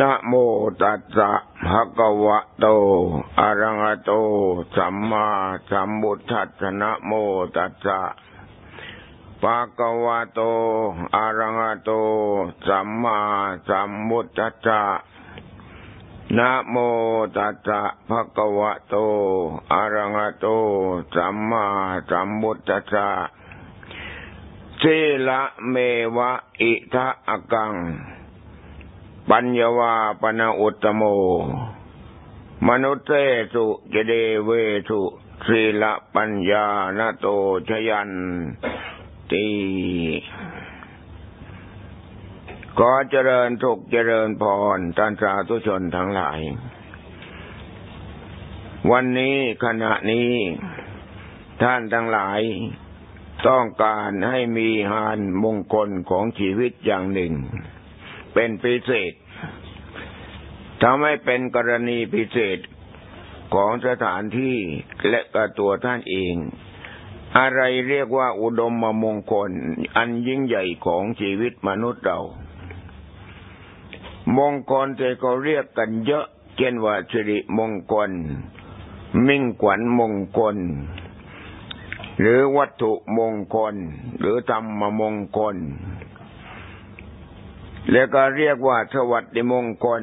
นะโมตัสสะภะคะวะโต อะระหะโต สัมมาสัมพุทธัสสะนะโมตัสสะภะคะวะโต อะระหะโต สัมมาสัมพุทธัสสะนะโมตัสสะภะคะวะโต อะระหะโต สัมมาสัมพุทธัสสะสีละเมวะอิทะอกัง ปัญญาวาปนาอุตโม มนุเตสุเจเดเวสุศีละปัญญาณโตชยันตีขอเจริญทุกเจริญพรท่านสาธุชนทั้งหลาย วันนี้ขณะนี้ ท่านทั้งหลาย ต้องการให้มีหานมงคลของชีวิตอย่างหนึ่ง เป็นพิเศษทำให้เป็นกรณีพิเศษของสถานที่และกระตัวท่านเอง อะไรเรียกว่าอุดมมงคล อันยิ่งใหญ่ของชีวิตมนุษย์เรา มงคลที่เขาเรียกกันเยอะ เช่นว่าสิริมงคล มิ่งขวัญมงคล หรือวัตถุมงคล หรือธรรมมงคล แล้วก็เรียกว่า สวัสดิมงคล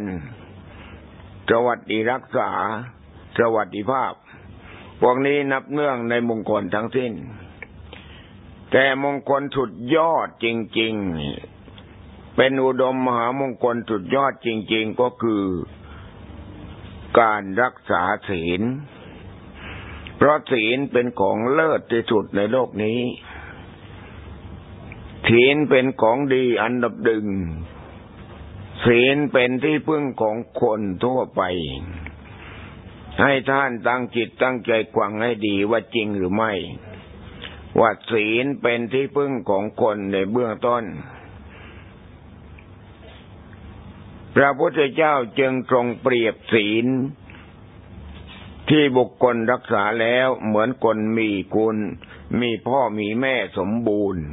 สวัสดิรักษา สวัสดิภาพ พวกนี้นับเนื่องในมงคลทั้งสิ้น แต่มงคลสุดยอดจริง ๆ เป็นอุดมมหามงคลสุดยอดจริง ๆ ก็คือการรักษาศีล เพราะศีลเป็นของเลิศที่สุดในโลกนี้ศีลเป็นของดีอันดับหนึ่ง ศีลเป็นที่พึ่งของคนทั่วไป ให้ท่านตั้งจิตตั้งใจกวังให้ดีว่าจริงหรือไม่ ว่าศีลเป็นที่พึ่งของคนในเบื้องต้น พระพุทธเจ้าจึงทรงเปรียบศีล ที่บุคคลรักษาแล้วเหมือนคนมีคุณ มีพ่อมีแม่สมบูรณ์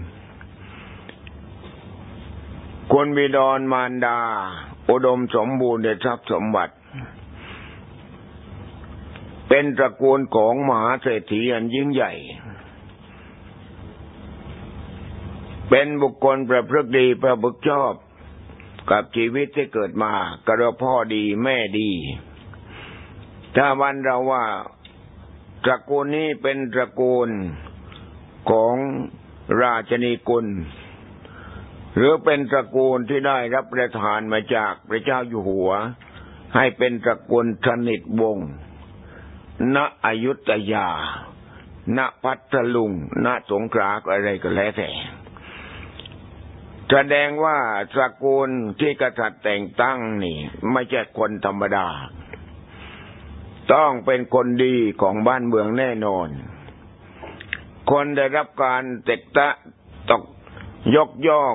คนบิดอนมารดา อุดมสมบูรณ์ในทรัพย์สมบัติ เป็นตระกูลของมหาเศรษฐีอันยิ่งใหญ่ เป็นบุคคลประพฤติดีประพฤติชอบกับชีวิตที่เกิดมากระพ่อดีแม่ดี ถ้าวันเราว่าตระกูลนี้เป็นตระกูลของราชนีกุล หรือเป็นตระกูลที่ได้รับประทานมาจากพระเจ้าอยู่หัว ให้เป็นตระกูลสนิทวงศ์ณอยุธยา ณพัทลุง ณสงขลาอะไรก็แล้วแต่แสดงว่าตระกูลที่กษัตริย์แต่งตั้งนี่ ไม่ใช่คนธรรมดา ต้องเป็นคนดีของบ้านเมืองแน่นอน คนได้รับการเตกตะตกยกย่อง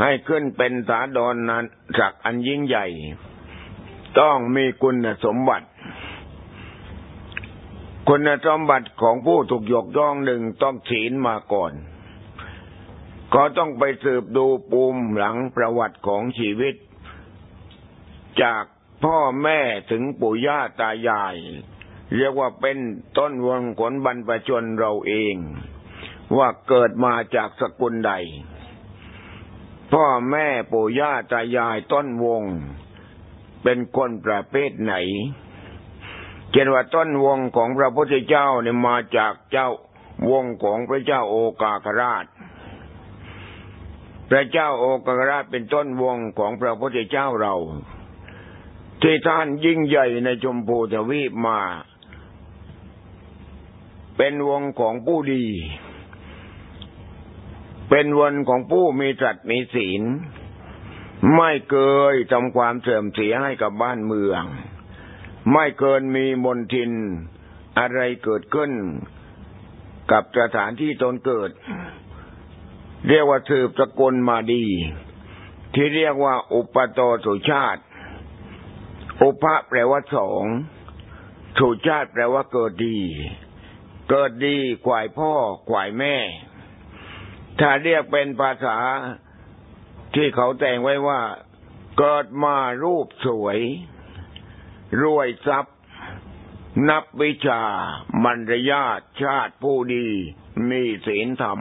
ให้ขึ้นเป็นสาดอนนั้นจากอันยิ่งใหญ่ ต้องมีคุณสมบัติ คุณสมบัติของผู้ถูกยกย่องหนึ่งต้องศีลมาก่อน ก็ต้องไปสืบดูปูมหลังประวัติของชีวิต จากพ่อแม่ถึงปู่ย่าตายาย เรียกว่าเป็นต้นวงขนบรรพชนเราเอง ว่าเกิดมาจากสกุลใด พ่อแม่ปู่ย่าตายายต้นวง เป็นคนประเภทไหนเช่นว่าต้นวงของพระพุทธเจ้าเนี่ยมาจากเจ้าวงของพระเจ้าโอกาคราช พระเจ้าโอกาคราชเป็นต้นวงของพระพุทธเจ้าเรา ที่ท่านยิ่งใหญ่ในชมพูทวีปมา เป็นวงของผู้ดี เป็นวันของผู้มีตรัสมีศีล ไม่เคยทำความเสื่อมเสียให้กับบ้านเมือง ไม่เกินมีมนทินอะไรเกิดขึ้น กับสถานที่ตนเกิด เรียกว่าสืบสกุลมาดี ที่เรียกว่าอุปโตสุชาติ อุปะแปลว่าสองสุชาติแปลว่าเกิดดี เกิดดีขวายพ่อขวายแม่ ถ้าเรียกเป็นภาษาที่เขาแต่งไว้ว่า เกิดมารูปสวย รวยทรัพย์ นับวิชามัรยาทชาติผู้ดี มีศีลธรรม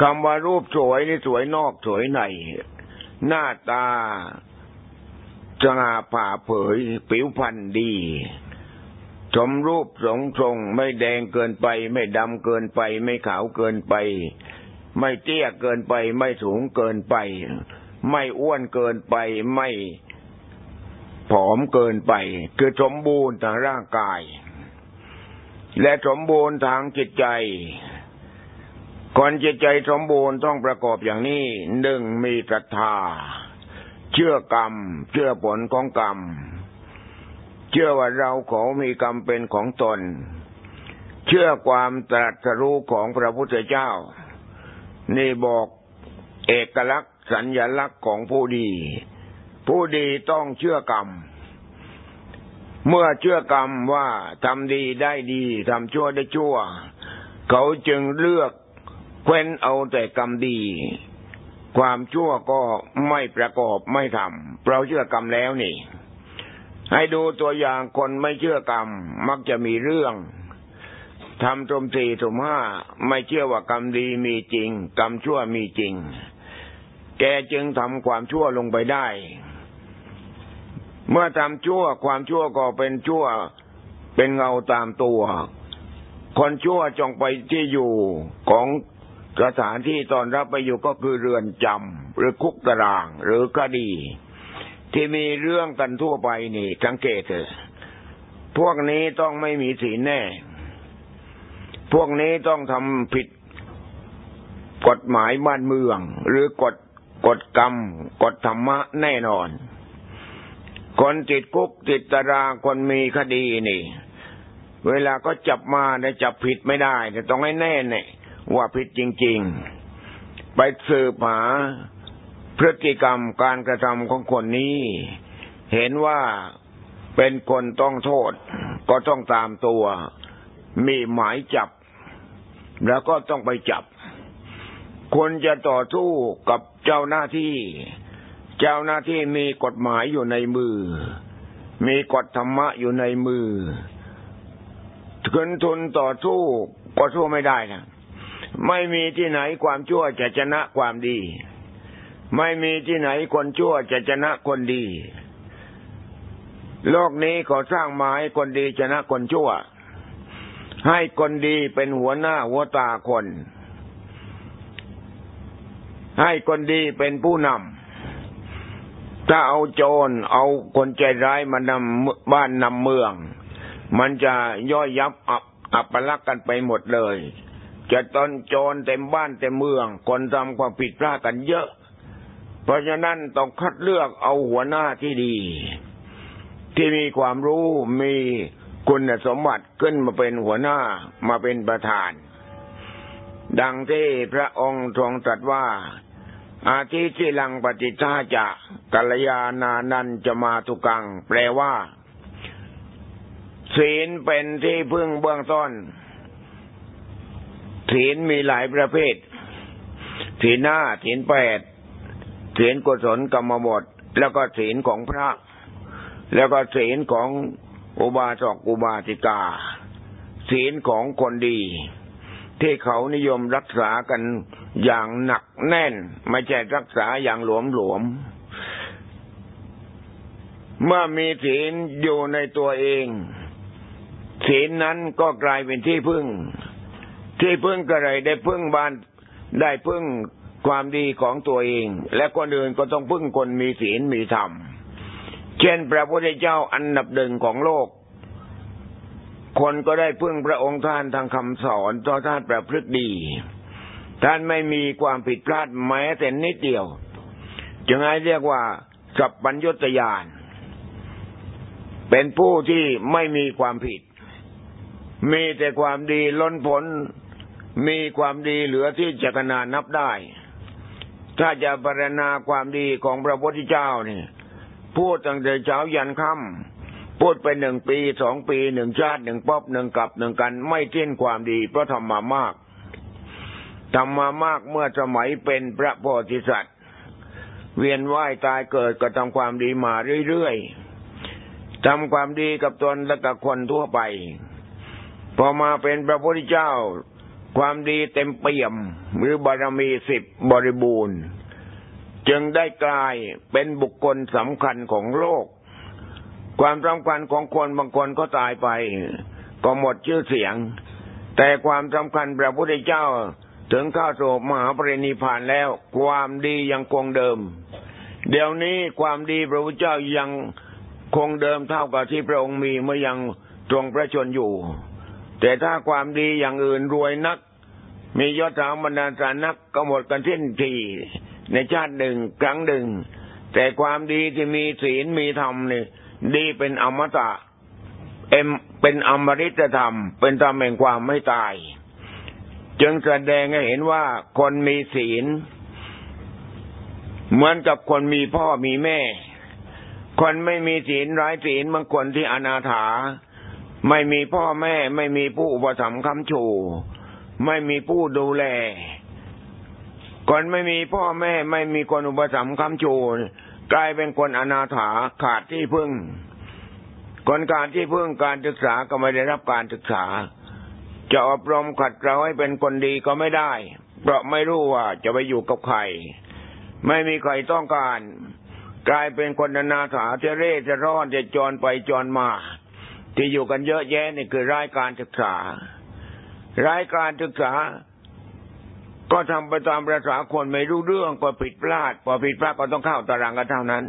คำว่ารูปสวยนี่สวยนอกสวยใน หน้าตาจงาผ่าเผย ผิวพรรณดี สมรูปสงทรงไม่แดงเกินไป ไม่ดำเกินไป ไม่ขาวเกินไป ไม่เตี้ยเกินไป ไม่สูงเกินไป ไม่อ้วนเกินไป ไม่ผอมเกินไป คือสมบูรณ์ทางร่างกาย และสมบูรณ์ทางจิตใจคนจิตใจสมบูรณ์ต้องประกอบอย่างนี้หนึ่งมีศรัทธา เชื่อกรรม เชื่อผลของกรรม เชื่อว่าเราเขามีกรรมเป็นของตน เชื่อความตรัสรู้ของพระพุทธเจ้า นี่บอกเอกลักษณ์สัญญลักษณ์ของผู้ดี ผู้ดีต้องเชื่อกรรม เมื่อเชื่อกรรมว่าทำดีได้ดีทำชั่วได้ชั่ว เขาจึงเลือกเว้นเอาแต่กรรมดี ความชั่วก็ไม่ประกอบไม่ทำเราเชื่อกรรมแล้วนี่ ให้ดูตัวอย่างคนไม่เชื่อกรรม มักจะมีเรื่องทำตมสี่ตมห้าไม่เชื่อว่ากรรมดีมีจริง กรรมชั่วมีจริง แกจึงทำความชั่วลงไปได้ เมื่อทำชั่วความชั่วก็เป็นชั่วเป็นเงาตามตัว คนชั่วจงไปที่อยู่ของสถานที่ตอนรับไปอยู่ก็คือเรือนจำหรือคุกตารางหรือคดี ที่มีเรื่องกันทั่วไปนี่ สังเกตเถอะพวกนี้ต้องไม่มีศีลแน่ พวกนี้ต้องทำผิดกฎหมายบ้านเมือง หรือกฎกฎกรรม กฎธรรมะแน่นอน คนติดคุกติดตารางคนมีคดีนี่ เวลาก็จับมาได้จับผิดไม่ได้แต่ต้องให้แน่เนี่ยว่าผิดจริง ๆ ไปสืบหา พฤติกรรมการกระทำของคนนี้ เห็นว่าเป็นคนต้องโทษ ก็ต้องตามตัว มีหมายจับ แล้วก็ต้องไปจับ คนจะต่อสู้กับเจ้าหน้าที่ เจ้าหน้าที่มีกฎหมายอยู่ในมือ มีกฎธรรมะอยู่ในมือขึ้นทุนต่อสู้ก็สู้ไม่ได้นะไม่มีที่ไหนความชั่วจะชนะความดี ไม่มีที่ไหนคนชั่วจะชนะคนดี โลกนี้ขอสร้างมาให้คนดีชนะคนชั่ว ให้คนดีเป็นหัวหน้าหัวตาคน ให้คนดีเป็นผู้นำ ถ้าเอาโจรเอาคนใจร้ายมานำบ้านนำเมือง มันจะย่อยยับอับอัปลักกันไปหมดเลย จะตนโจรเต็มบ้านเต็มเมือง คนทำความผิดพลาดกันเยอะ เพราะฉะนั้นต้องคัดเลือกเอาหัวหน้าที่ดี ที่มีความรู้มีคุณสมบัติขึ้นมาเป็นหัวหน้ามาเป็นประธาน ดังที่พระองค์ทรงตรัสว่า อาทิที่ลังปฏิทาจะกัลยาณานันจะมาทุกัง แปลว่า ศีลเป็นที่พึ่งเบื้องต้น ศีลมีหลายประเภทศีลหน้าศีลแปด ศีลกุศลกรรมบทแล้วก็ศีลของพระ แล้วก็ศีลของอุบาสกอุบาสิกา ศีลของคนดี ที่เขานิยมรักษากันอย่างหนักแน่น ไม่ใช่รักษาอย่างหลวมหลวมเมื่อมีศีลอยู่ในตัวเอง ศีลนั้นก็กลายเป็นที่พึ่ง ที่พึ่งกระไรได้พึ่งบ้านได้พึ่ง ความดีของตัวเอง และคนอื่นก็ต้องพึ่งคนมีศีลมีธรรม เช่นพระพุทธเจ้าอันดับหนึ่งของโลก คนก็ได้พึ่งพระองค์ท่านทางคำสอนต่อท่านประพฤติดี ท่านไม่มีความผิดพลาดแม้แต่นิดเดียว จึงให้เรียกว่าสัพปัญญตยาน เป็นผู้ที่ไม่มีความผิด มีแต่ความดีล้นพ้นมีความดีเหลือที่จะขนานับได้ ถ้าจะปรณาความดีของพระพุทธเจ้านี่พูดตั้งแต่เช้ายันค่ำพูดไปหนึ่งปีสองปีหนึ่งชาติหนึ่งป๊อบหนึ่งกลับหนึ่งกันไม่ทิ้นความดีเพราะทำมามากทำมามากเมื่อสมัยเป็นพระโพธิสัตว์ เวียนว่ายตายเกิดก็ทำความดีมาเรื่อยๆทำความดีกับตนและกับคนทั่วไป พอมาเป็นพระพุทธเจ้า ความดีเต็มเปี่ยมหรือบารมีสิบบริบูรณ์ จึงได้กลายเป็นบุคคลสำคัญของโลก ความสำคัญของคนบางคนก็ตายไป ก็หมดชื่อเสียง แต่ความสำคัญพระพุทธเจ้าถึงข้าโศกมหาปรินิพานแล้ว ความดียังคงเดิม เดี๋ยวนี้ความดีพระพุทธเจ้ายังคงเดิมเท่ากับที่พระองค์มีเมื่อยังตรงพระชนอยู่ แต่ถ้าความดีอย่างอื่นรวยนัก มียศถาบรรดาสานักก็หมดกันสิ้นทีในชาติหนึ่งครั้งหนึ่ง แต่ความดีที่มีศีลมีธรรมนี่ดีเป็นอมตะเอ็มเป็นอมฤตธรรม เป็นธรรมแห่งความไม่ตาย จึงแสดงให้เห็นว่าคนมีศีล เหมือนกับคนมีพ่อมีแม่ คนไม่มีศีลร้ายศีลบางคนที่อนาถา ไม่มีพ่อแม่ ไม่มีผู้อุปถัมภ์คำชู ไม่มีผู้ดูแลคนไม่มีพ่อแม่ ไม่มีคนอุปถัมภ์คำชู กลายเป็นคนอนาถาขาดที่พึ่ง คนขาดที่พึ่งการศึกษาก็ไม่ได้รับการศึกษา จะอบรมขัดเราให้เป็นคนดีก็ไม่ได้ เพราะไม่รู้ว่าจะไปอยู่กับใคร ไม่มีใครต้องการ กลายเป็นคนอนาถาเทเร่จะร้อนจะจรไปจรมา ที่อยู่กันเยอะแยะนี่คือรายการศึกษารายการศึกษา ก็ทำไปตามประษาคนไม่รู้เรื่องก็ผิดพลาดพอผิดพลาดก็ต้องเข้าตารางกันเท่านั้น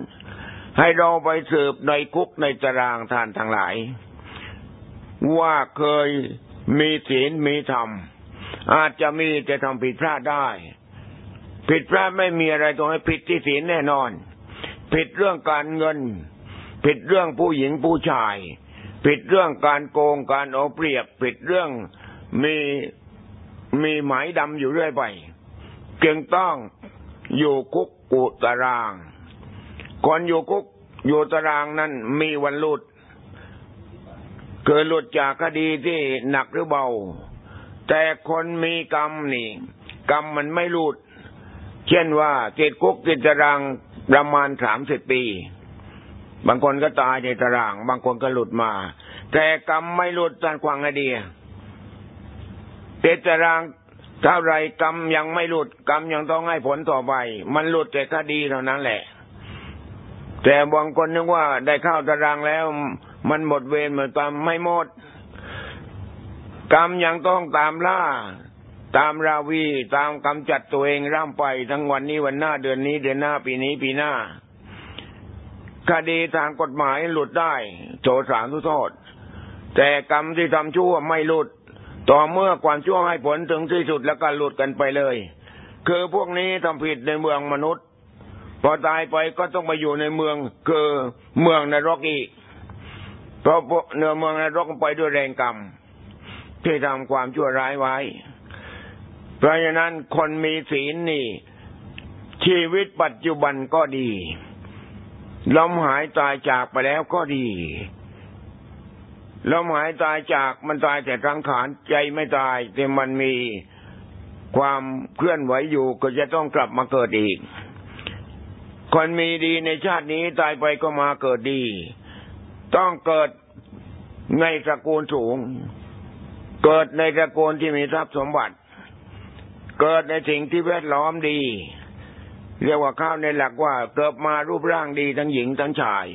ให้เราไปสืบในคุกในตารางทานทั้งหลาย ว่าเคยมีศีลมีธรรมอาจจะมีแต่ทำผิดพลาดได้ ผิดพลาดไม่มีอะไรตรงให้ผิดที่ศีลแน่นอน ผิดเรื่องการเงิน ผิดเรื่องผู้หญิงผู้ชาย ผิดเรื่องการโกงการเอาเปรียบผิดเรื่องมีมีหมายดำอยู่เรื่อยไปจึงต้องอยู่คุกกุตารางคนอยู่คุกอยู่ตารางนั้นมีวันลุด เกิดหลุดจากคดีที่หนักหรือเบา แต่คนมีกรรมนี่ กรรมมันไม่หลุด เช่นว่าติดคุกติดตารางประมาณสามสิบปี บางคนก็ตายในตาราง บางคนก็หลุดมา แต่กรรมไม่หลุดจานควางไอเดียติดตารางเท่าไรกรรมยังไม่หลุด กรรมยังต้องให้ผลต่อไป มันหลุดแต่คดีเท่านั้นแหละ แต่บางคนนึกว่าได้เข้าตารางแล้ว มันหมดเวรหมดกรรมไม่หมด กรรมยังต้องตามล่า ตามราวี ตามกำจัดตัวเองร่ำไปทั้งวันนี้วันหน้าเดือนนี้เดือนหน้าปีนี้ปีหน้า คดีทางกฎหมายหลุดได้ โจสารทุโทษ แต่กรรมที่ทำชั่วไม่หลุด ต่อเมื่อความชั่วให้ผลถึงที่สุดแล้วก็หลุดกันไปเลย คือพวกนี้ทำผิดในเมืองมนุษย์ พอตายไปก็ต้องไปอยู่ในเมืองคือเมืองนรกอีก เพราะเนื้อเมืองนรกไปด้วยแรงกรรม ที่ทำความชั่วร้ายไว้ เพราะฉะนั้นคนมีศีลนี่ ชีวิตปัจจุบันก็ดี ลมหายตายจากไปแล้วก็ดีลมหายตายจากมันตายแต่ทังขานใจไม่ตาย แต่มันมีความเคลื่อนไหวอยู่ก็จะต้องกลับมาเกิดอีก คนมีดีในชาตินี้ตายไปก็มาเกิดดี ต้องเกิดในตระกูลสูง เกิดในตระกูลที่มีทรัพย์สมบัติ เกิดในสิ่งที่แวดล้อมดี เรียกว่าข้าวในหลักว่าเกิดมารูปร่างดีทั้งหญิงทั้งชาย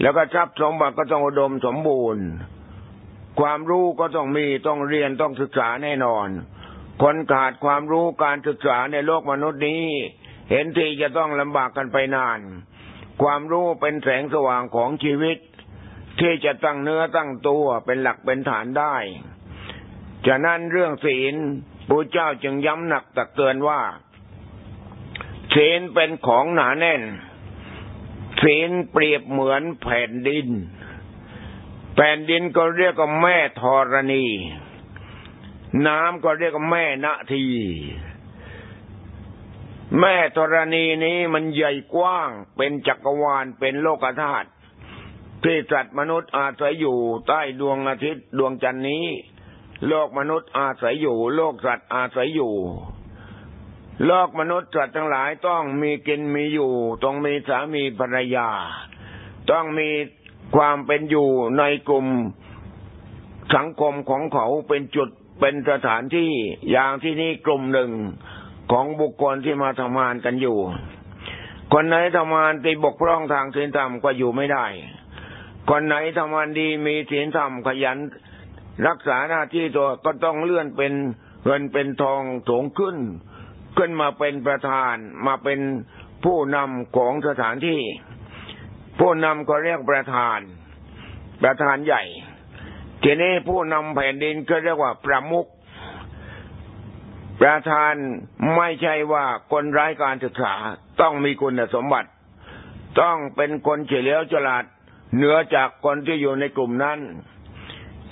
แล้วก็ทรัพย์สมบัติก็ต้องอุดมสมบูรณ์ ความรู้ก็ต้องมีต้องเรียนต้องศึกษาแน่นอน คนขาดความรู้การศึกษาในโลกมนุษย์นี้ เห็นทีจะต้องลำบากกันไปนาน ความรู้เป็นแสงสว่างของชีวิต ที่จะตั้งเนื้อตั้งตัวเป็นหลักเป็นฐานได้ ฉะนั้นเรื่องศีลพระเจ้าจึงย้ำหนักตักเตือนว่า ศีลเป็นของหนาแน่น ศีลเปรียบเหมือนแผ่นดิน แผ่นดินก็เรียกว่าแม่ธรณี น้ำก็เรียกว่าแม่นาที แม่ธรณีนี้มันใหญ่กว้างเป็นจักรวาลเป็นโลกธาตุที่สัตว์มนุษย์อาศัยอยู่ใต้ดวงอาทิตย์ดวงจันทร์นี้ โลกมนุษย์อาศัยอยู่ โลกสัตว์อาศัยอยู่ โลกมนุษย์สัตว์ทั้งหลายต้องมีกินมีอยู่ ต้องมีสามีภรรยา ต้องมีความเป็นอยู่ในกลุ่มสังคมของเขาเป็นจุดเป็นสถานที่อย่างที่นี่กลุ่มหนึ่งของบุคคลที่มาทำงานกันอยู่ คนไหนทำงานตีบกพร่องทางศีลธรรมก็อยู่ไม่ได้ คนไหนทำงานดีมีศีลธรรมขยัน รักษาหน้าที่ตัวก็ต้องเลื่อนเป็นเงินเป็นทองสูงขึ้น ขึ้นมาเป็นประธานมาเป็นผู้นำของสถานที่ ผู้นำก็เรียกประธาน ประธานใหญ่ ทีนี้ผู้นำแผ่นดินก็เรียกว่าประมุขประธานไม่ใช่ว่าคนไร้การศึกษาต้องมีคุณสมบัติ ต้องเป็นคนเฉลียวฉลาดเหนือจากคนที่อยู่ในกลุ่มนั้น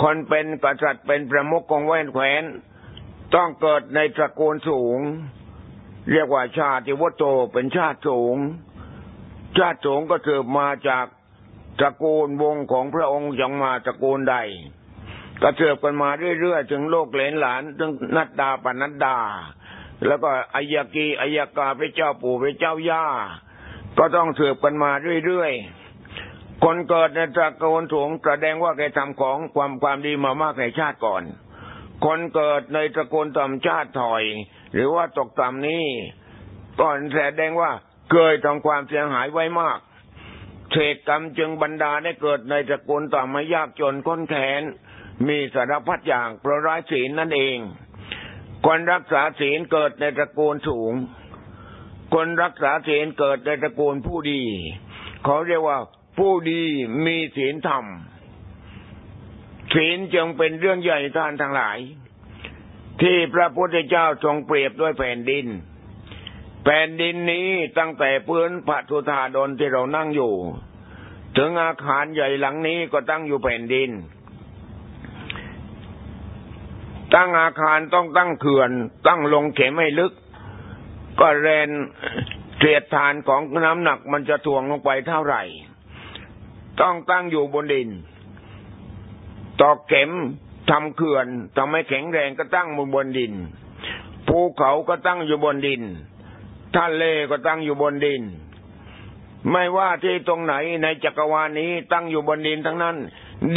คนเป็นกษัตริย์เป็นประมุขของแว่นแขวน ต้องเกิดในตระกูลสูง เรียกว่าชาติวัตโตเป็นชาติสูงชาติสูงก็สืบมาจากตระกูลวงของพระองค์ยังมาตระกูลใดก็เสืบกันมาเรื่อยๆถึงโลกเหลนหลานถึงนัดดาปนัดดา แล้วก็อายกีอายกาพระเจ้าปู่พระเจ้าย่า ก็ต้องเสืบกันมาเรื่อยๆคนเกิดในตระกูลสูงแสดงว่าแกทำของความความดีมามากในชาติก่อน คนเกิดในตระกูลต่ำชาติถอย หรือว่าตกต่ำนี้ก่อนแสดงว่าเคยทำความเสียหายไว้มากเศษกรรมจึงบรรดาได้เกิดในตระกูลต่ำไม่ยากจนค้นแขน มีสารพัดอย่างเพราะร้ายศีลนั่นเองคนรักษาศีลเกิดในตระกูลสูง คนรักษาศีลเกิดในตระกูลผู้ดี เขาเรียกว่าผู้ดีมีศีลธรรมศีลจึงเป็นเรื่องใหญ่ท่านทั้งหลาย ที่พระพุทธเจ้าทรงเปรียบด้วยแผ่นดิน แผ่นดินนี้ตั้งแต่พื้นพระทุธาดนที่เรานั่งอยู่ ถึงอาคารใหญ่หลังนี้ก็ตั้งอยู่แผ่นดิน ตั้งอาคารต้องตั้งเขื่อน ตั้งลงเข็มให้ลึก ก็แรนเสียดทานของน้ำหนักมันจะถ่วงลงไปเท่าไหร่ ต้องตั้งอยู่บนดิน ตอกเข็ม ทำเขื่อนทำให้แข็งแรงก็ตั้งบนบนดินภูเขาก็ตั้งอยู่บนดินทะเลก็ตั้งอยู่บนดิน ไม่ว่าที่ตรงไหนในจักรวาลนี้ตั้งอยู่บนดินทั้งนั้น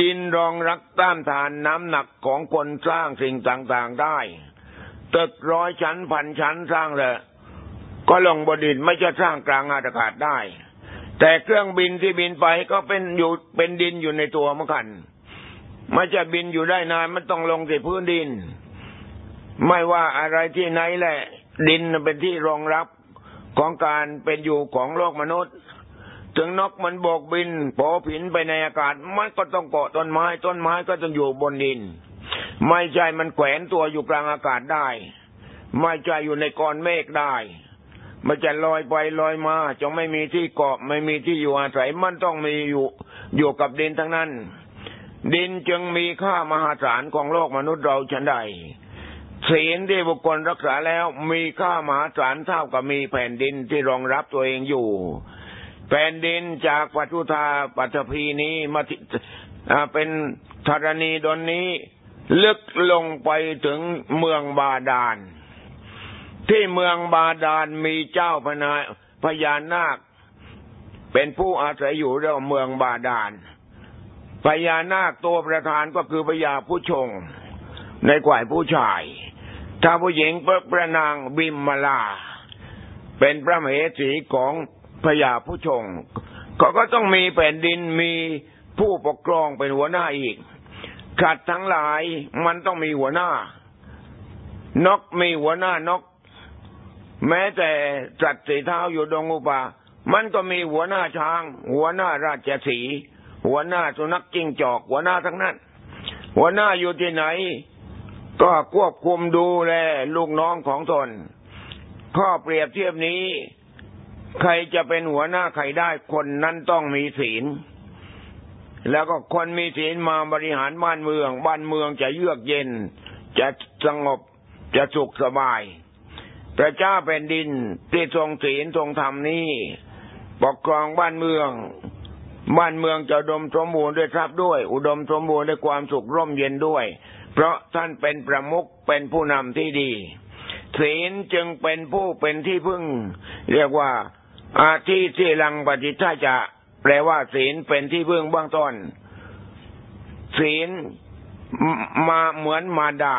ดินรองรักต้านทานน้ำหนักของคนสร้างสิ่งต่างๆได้ตึกร้อยชั้นพันชั้นสร้างเลยก็ลงบนดินไม่จะสร้างกลางอากาศได้ แต่เครื่องบินที่บินไปก็เป็นอยู่เป็นดินอยู่ในตัวเหมือนกัน ไม่จะบินอยู่ได้นานมันต้องลงที่พื้นดิน ไม่ว่าอะไรที่ไหนแหละ ดินเป็นที่รองรับของการเป็นอยู่ของโลกมนุษย์ ถึงนกมันโบกบินโผผินไปในอากาศ มันก็ต้องเกาะต้นไม้ ต้นไม้ก็ต้องอยู่บนดิน ไม่ใช่มันแขวนตัวอยู่กลางอากาศได้ ไม่ใช่อยู่ในก้อนเมฆได้ มันจะลอยไปลอยมาจะไม่มีที่เกาะไม่มีที่อยู่อาศัยมันต้องมีอยู่อยู่กับดินทั้งนั้น ดินจึงมีค่ามหาศาลของโลกมนุษย์เราฉันใดศีลที่บุคคลรักษาแล้วมีค่ามหาศาลเท่ากับมีแผ่นดินที่รองรับตัวเองอยู่ แผ่นดินจากปัทุธาปัทภีนี้มาเป็นธรณีดนนี้ ลึกลงไปถึงเมืองบาดาล ที่เมืองบาดาลมีเจ้าพนาพญานาค เป็นผู้อาศัยอยู่เรื่องเมืองบาดาล พญานาคตัวประธานก็คือพญาผู้ชง ในกว่ายผู้ชาย ถ้าผู้หญิงพระนางบิมมาลา เป็นพระมเหสีของพญาผู้ชงก็ก็ต้องมีแผ่นดินมีผู้ปกครองเป็นหัวหน้าอีกขัดทั้งหลายมันต้องมีหัวหน้านกมีหัวหน้านก แม้แต่จัดสีเท้าอยู่ดงอุปา มันก็มีหัวหน้าช้าง หัวหน้าราชสี หัวหน้าสุนัขจิ้งจอก หัวหน้าทั้งนั้น หัวหน้าอยู่ที่ไหน ก็ควบคุมดูแลลูกน้องของตน ข้อเปรียบเทียบนี้ ใครจะเป็นหัวหน้าใครได้คนนั้นต้องมีศีล แล้วก็คนมีศีลมาบริหารบ้านเมือง บ้านเมืองจะเยือกเย็น จะสงบจะสุขสบาย พระเจ้าแผ่นดินที่ทรงศีลทรงธรรมนี้ ปกครองบ้านเมือง บ้านเมืองจะดมสมบูรณ์ด้วยทรัพย์ด้วย อุดมสมบูรณ์ด้วยความสุขร่มเย็นด้วย เพราะท่านเป็นประมุขเป็นผู้นำที่ดี ศีลจึงเป็นผู้เป็นที่พึ่ง เรียกว่า อาทิที่ลังปฏิท่าจะแปลว่า ศีลเป็นที่พึ่งเบื้องต้น ศีลมาเหมือนมาดา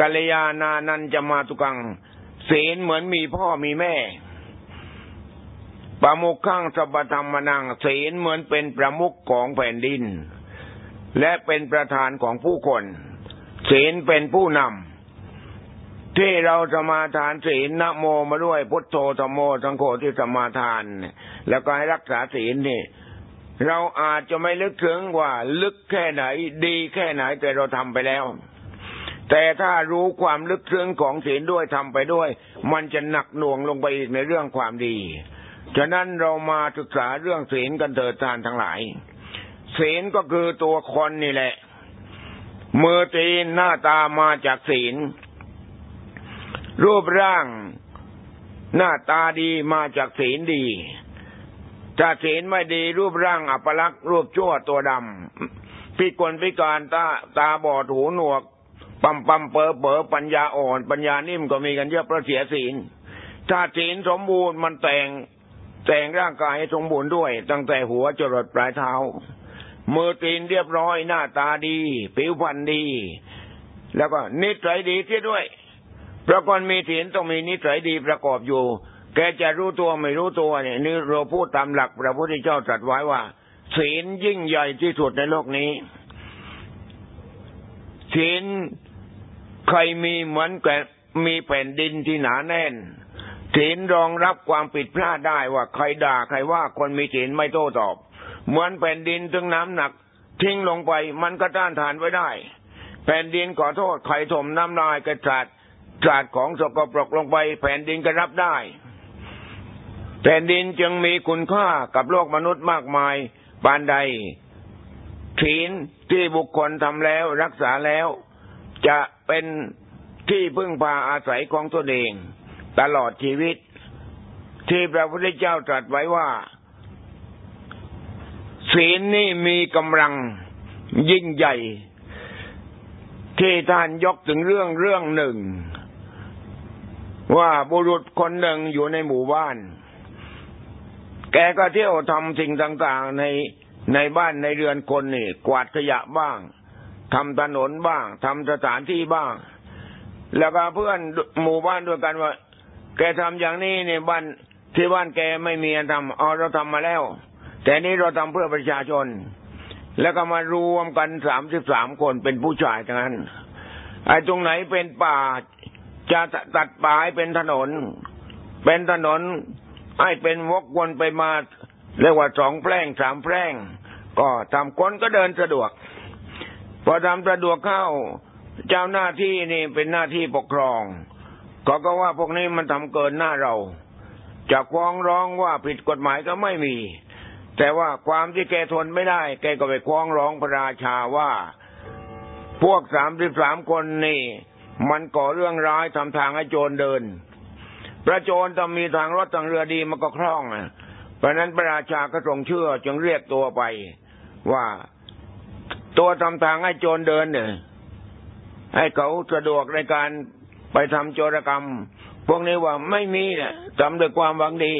กัลยาณานันจะมาตุกัง ศีลเหมือนมีพ่อมีแม่ ประมุขข้างสัพธรรมนังศีลเหมือนเป็นประมุขของแผ่นดิน และเป็นประธานของผู้คน ศีลเป็นผู้นำที่เราสมาทานศีลนะโมมาด้วยพุทโธธโมสังโฆที่สมาทาน แล้วก็ให้รักษาศีลนี่ เราอาจจะไม่ลึกถึงว่าลึกแค่ไหน ดีแค่ไหนแต่เราทำไปแล้วแต่ถ้ารู้ความลึกซึ้งของศีลด้วยทำไปด้วย มันจะหนักหน่วงลงไปอีกในเรื่องความดี ฉะนั้นเรามาศึกษาเรื่องศีลกันเถิดท่านทั้งหลาย ศีลก็คือตัวคนนี่แหละ มือตีนหน้าตามาจากศีล รูปร่างหน้าตาดีมาจากศีลดีถ้าศีลไม่ดีรูปร่างอัปลักษ์รูปชั่วตัวดำพิกลพิการตาตาบอดหูหนวกปั๊มปั๊มเปอเปอปัญญาอ่อน ปัญญานิ่มก็มีกันเยอะเพราะเสียศีลถ้าศีลสมบูรณ์มันแต่ง แต่งร่างกายให้สมบูรณ์ด้วย ตั้งแต่หัวจรดปลายเท้า มือตีนเรียบร้อยหน้าตาดี ผิวพรรณดี แล้วก็นิสัยดีเสียด้วยเพราะคนมีศีลต้องมีนิสัยดีประกอบอยู่ แกจะรู้ตัวไม่รู้ตัวเนี่ยนี่เราพูดตามหลักพระพุทธเจ้าตรัสไว้ว่า ศีลยิ่งใหญ่ที่สุดในโลกนี้ ศีลใครมีเหมือนแกมีแผ่นดินที่หนาแน่น ศีลรองรับความผิดพลาดได้ว่าใครด่าใครว่าคนมีศีลไม่โต้ตอบ เหมือนแผ่นดินถึงน้ำหนัก ทิ้งลงไปมันก็ต้านทานไว้ได้ แผ่นดินขอโทษใครถมน้ำลายกระจาดจาดของสกปรกลงไป แผ่นดินก็รับได้ แผ่นดินจึงมีคุณค่ากับโลกมนุษย์มากมายปานใดศีลที่บุคคลทำแล้วรักษาแล้ว จะเป็นที่พึ่งพาอาศัยของตนเอง ตลอดชีวิต ที่พระพุทธเจ้าตรัสไว้ว่า ศีลนี่มีกำลังยิ่งใหญ่ ที่ท่านยกถึงเรื่องเรื่องหนึ่ง ว่าบุรุษคนหนึ่งอยู่ในหมู่บ้าน แกก็เที่ยวทำสิ่งต่างๆในในบ้านในเรือนคนนี่กวาดขยะบ้างทำถนนบ้างทำสถานที่บ้าง แล้วก็เพื่อนหมู่บ้านด้วยกันว่า แกทำอย่างนี้ในบ้านที่บ้านแกไม่มีทำเอาเราทำมาแล้ว แต่นี้เราทำเพื่อประชาชน แล้วก็มารวมกันสามสิบสามคนเป็นผู้ชายทั้งนั้น ไอ้ตรงไหนเป็นป่าจะตัดป่าให้เป็นถนน เป็นถนนให้เป็นวกวนไปมาเรียกว่าสองแพร่งสามแพร่ง ก็ทำคนก็เดินสะดวก พอทำสะดวกเข้า เจ้าหน้าที่นี่เป็นหน้าที่ปกครอง เขาก็ว่าพวกนี้มันทำเกินหน้าเรา จะฟ้องร้องว่าผิดกฎหมายก็ไม่มี แต่ว่าความที่แกทนไม่ได้ แกก็ไปฟ้องร้องพระราชาว่า พวกสามสิบสามคนนี่ มันก่อเรื่องร้ายทำทางให้โจรเดิน พระโจรต้องมีทางรถทางเรือดีมันก็คล่องอะเพราะนั้นพระราชาก็ทรงเชื่อจึงเรียกตัวไปว่าตัวทำทางให้โจรเดินเนี่ยให้เขาสะดวกในการ ไปทำโจรกรรม พวกนี้ว่าไม่มีเนี่ยทำด้วยความหวังดี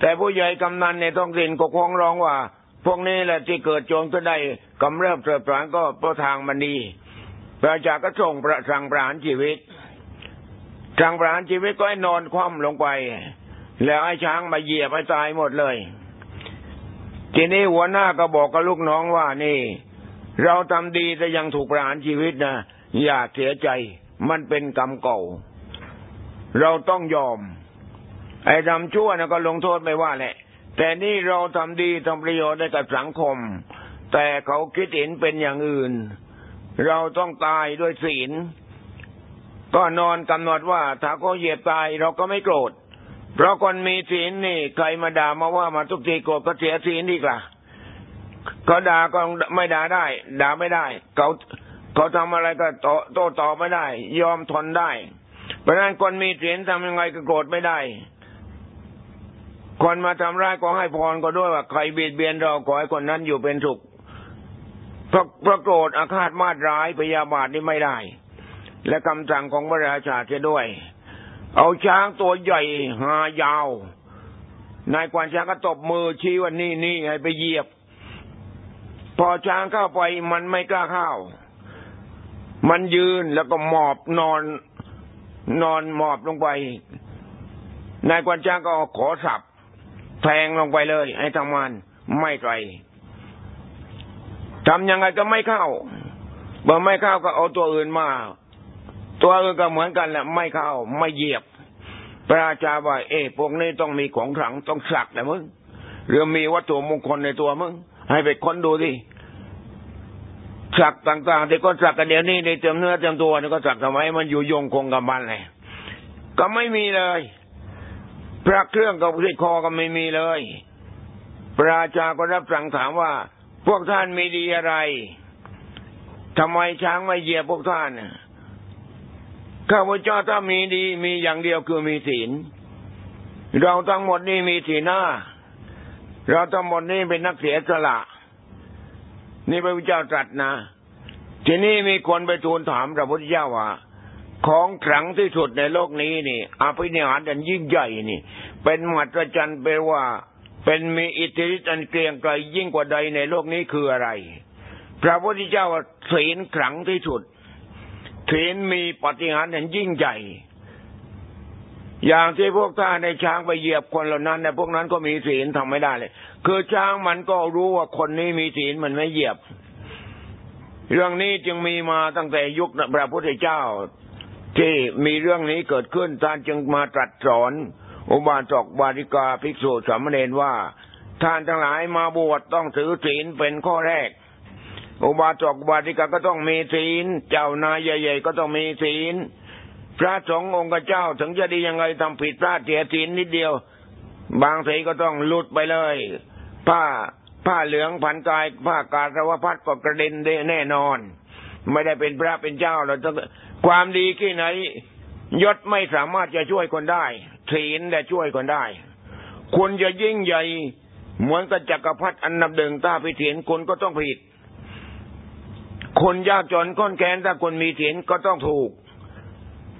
แต่ผู้ใหญ่กำนันในท้องถิ่นก็คงร้องว่า พวกนี้แหละที่เกิดโจรก็ได้กำเริบเสริฐานก็เพราะทางมันดีพระจาก็ส่งประสังประหารชีวิตสังประหารชีวิตก็ให้นอนคว่ำลงไป แล้วไอ้ช้างมาเหยียบไปตายหมดเลยทีนี้หัวหน้าก็บอกกับลูกน้องว่านี่ เราทำดีแต่ยังถูกประหารชีวิตนะอย่าเสียใจ มันเป็นกรรมเก่า เราต้องยอม ไอ้ทำชั่วนะก็ลงโทษไม่ว่าแหละ แต่นี่เราทำดีทำประโยชน์ให้กับสังคม แต่เขาคิดเห็นเป็นอย่างอื่น เราต้องตายด้วยศีล ก็นอนกำหนดว่าถ้าเขาเหยียบตายเราก็ไม่โกรธ เพราะคนมีศีลนี่ใครมาด่ามาว่ามาทุกทีโกรธก็เสียศีลดีกว่าเขาด่าก็ไม่ด่าได้ ด่าไม่ได้ เขา เขาทำอะไรก็โต้ตอบไม่ได้ ยอมทนได้ เพราะนั้นคนมีศีลทำยังไงก็โกรธไม่ได้คนมาทำร้ายก็ให้พรก็ด้วยว่าใครเบียดเบียนเราขอให้คนนั้นอยู่เป็นสุขเพราะเพราะโกรธอาฆาตมาดร้ายพยาบาทนี่ไม่ได้ และคำสั่งของพระราชาเสียด้วย เอาช้างตัวใหญ่หายาว นายกวนช้างก็ตบมือชี้ว่านี่นี่ให้ไปเหยียบ พอช้างเข้าไปมันไม่กล้าเข้า มันยืนแล้วก็หมอบนอน นอนหมอบลงไป นายกวนช้างก็ขอสับแทงลงไปเลยให้ทำงานไม่ไกลทำยังไงก็ไม่เข้าเมื่อไม่เข้าก็เอาตัวอื่นมา ตัวอื่นก็เหมือนกันแหละไม่เข้าไม่เหยียบ พระราชาว่าเอ๊พวกนี้ต้องมีของขลังต้องสักแหละมึงหรือมีวัตถุมงคลในตัวมึงให้ไปค้นดูสิ สักต่างๆที่ก็สักกันเดี๋ยวนี้ในเต็มเนื้อเต็มตัวนี่ก็สักทำไมมันอยู่ยงคงกับมันเลยก็ไม่มีเลย พระเครื่องกับที่คอก็ไม่มีเลย พระราชาก็รับสั่งถามว่า พวกท่านมีดีอะไรทำไมช้างไม่เหยียบพวกท่านข้าพเจ้าถ้ามีดีมีอย่างเดียวคือมีศีล เราทั้งหมดนี่มีสีหน้า เราทั้งหมดนี่เป็นนักเสียสละ นี่พระพุทธเจ้าตรัสนะทีนี้มีคนไปทูลถามพระพุทธเจ้าว่า ของขลังที่สุดในโลกนี้นี่อภินิหารอันยิ่งใหญ่นี่ เป็นมหัศจรรย์แปว่า เป็นมีอิทธิฤทธิ์อันเกรียงไกรยิ่งกว่าใดในโลกนี้คืออะไร พระพุทธเจ้าศีลขลังที่สุดศีลมีปฏิหารอย่างยิ่งใหญ่ อย่างที่พวกท่านในช้างไปเหยียบคนเหล่านั้นในพวกนั้นก็มีศีลทำไม่ได้เลย คือช้างมันก็รู้ว่าคนนี้มีศีลมันไม่เหยียบ เรื่องนี้จึงมีมาตั้งแต่ยุคพระพุทธเจ้า ที่มีเรื่องนี้เกิดขึ้นท่านจึงมาตรัสสอน อุบาสกบาริกาภิกษุสามเณรว่า ท่านทั้งหลายมาบวชต้องถือศีลเป็นข้อแรก อุบาสกบาสิกาก็ต้องมีศีล เจ้านายใหญ่ ๆ ก็ต้องมีศีล พระสงฆ์องค์เจ้าถึงจะดียังไงทำผิดพลาดเสียศีลนิดเดียว บางทีก็ต้องหลุดไปเลย ผ้าผ้าเหลืองผันกายผ้ากาสาวพัดก็กระเด็นได้แน่นอน ไม่ได้เป็นพระเป็นเจ้าเราต้องความดีที่ไหน ยศไม่สามารถจะช่วยคนได้ศีลแต่ช่วยคนได้ คุณจะยิ่งใหญ่เหมือนกับจักรพรรดิอันนับหนึ่งตาพิเถียนคนก็ต้องผิด คนยากจนก้นแค้นถ้าคนมีถีนก็ต้องถูก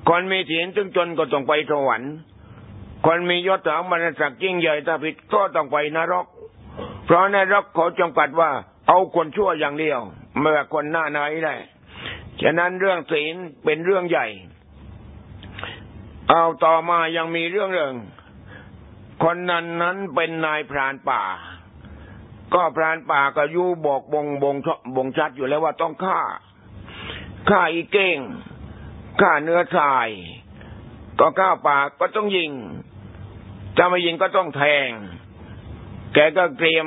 คนมีถีนถึงจนก็ต้องไปสวรรค์คนมียศถาบรรดศักดิ์ยิ่งใหญ่ถ้าผิดก็ต้องไปนรก เพราะนรกเขาจำกัดว่า เอาคนชั่วอย่างเดียวเมื่อคนหน้าไหนได้ฉะนั้นเรื่องศีลเป็นเรื่องใหญ่ เอาต่อมายังมีเรื่องเรื่องคนนั้นนั้นเป็นนายพรานป่า ก็พรานป่าก็ยุบอกบงบงบงชัดอยู่แล้วว่าต้องฆ่าฆ่าอีเก้ง ฆ่าเนื้อทราย ก็ฆ่าป่าก็ต้องยิงถ้าไม่ยิงก็ต้องแทง แกก็เตรียม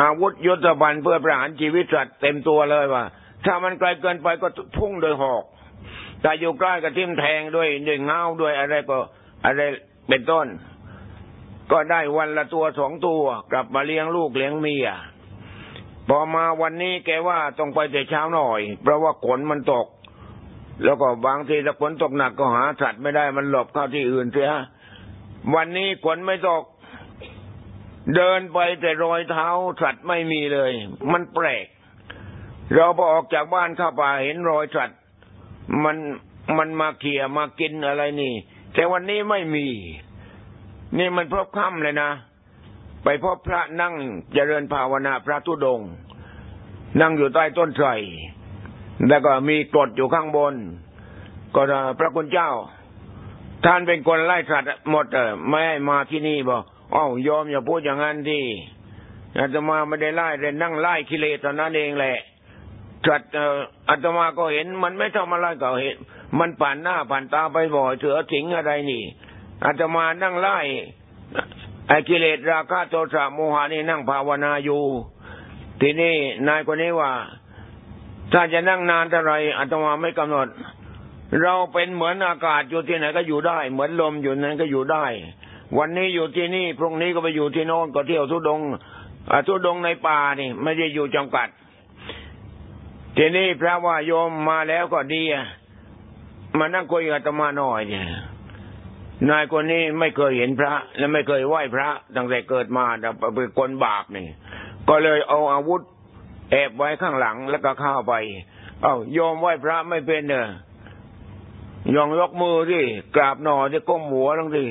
อาวุธยุทธภัณฑ์เพื่อประหารชีวิตสัตว์เต็มตัวเลยว่า ถ้ามันไกลเกินไปก็พุ่งโดยหอก แต่อยู่ใกล้ก็ทิ่มแทงด้วยด้วยเงาด้วยอะไรก็อะไรเป็นต้น ก็ได้วันละตัวสองตัว กลับมาเลี้ยงลูกเลี้ยงเมียพอมาวันนี้แกว่าต้องไปแต่เช้าหน่อย เพราะว่าฝนมันตก แล้วก็บางทีถ้าฝนตกหนักก็หาสัตว์ไม่ได้มันหลบเข้าที่อื่นเสียวันนี้ฝนไม่ตก เดินไปแต่รอยเท้าสัตว์ไม่มีเลย มันแปลก เราพอออกจากบ้านเข้าป่าเห็นรอยสัตว์มันมันมาเขี่ยมากินอะไรนี่ แต่วันนี้ไม่มี นี่มันพบค่ำเลยนะ ไปพบพระนั่งเจริญภาวนาพระทุดง นั่งอยู่ใต้ต้นไทร แล้วก็มีกดอยู่ข้างบน ก็พระคุณเจ้า ท่านเป็นคนไล่สัตว์หมดเออไม่ให้มาที่นี่บอกอ้าวยอมอย่าพูดอย่างนั้นที่อาตมาไม่ได้ไล่เลยนั่งไล่กิเลสตอนนั้นเองแหละสัตว์อาตมาก็เห็น มันไม่ทำอะไรก็เห็น มันผ่านหน้าผ่านตาไปบ่อยเถือถิงอะไรนี่อาตมานั่งไล่ไอ้กิเลสราคะโทสะโมหะนี่นั่งภาวนาอยู่ ทีนี้นายคนนี้ว่า ถ้าจะนั่งนานเท่าไรอาตมาไม่กำหนด เราเป็นเหมือนอากาศอยู่ที่ไหนก็อยู่ได้ เหมือนลมอยู่นั้นก็อยู่ได้ วันนี้อยู่ที่นี่พรุ่งนี้ก็ไปอยู่ที่โน้นก็เที่ยวทุดงทุดงในป่านี่ ไม่ได้อยู่จำกัด ทีนี้พระว่าโยมมาแล้วก็ดีมานั่งคุยกับอาตมาหน่อยเนี่ยนายคนนี้ไม่เคยเห็นพระ และไม่เคยไหว้พระตั้งแต่เกิดมาแต่เป็นคนบาปนี่ ก็เลยเอาอาวุธ แอบไว้ข้างหลังแล้วก็เข้าไป เอา้ายอมไหว้พระไม่เป็นเนอะยองยกมือที่กราบหนอที่ก้มหัวลงที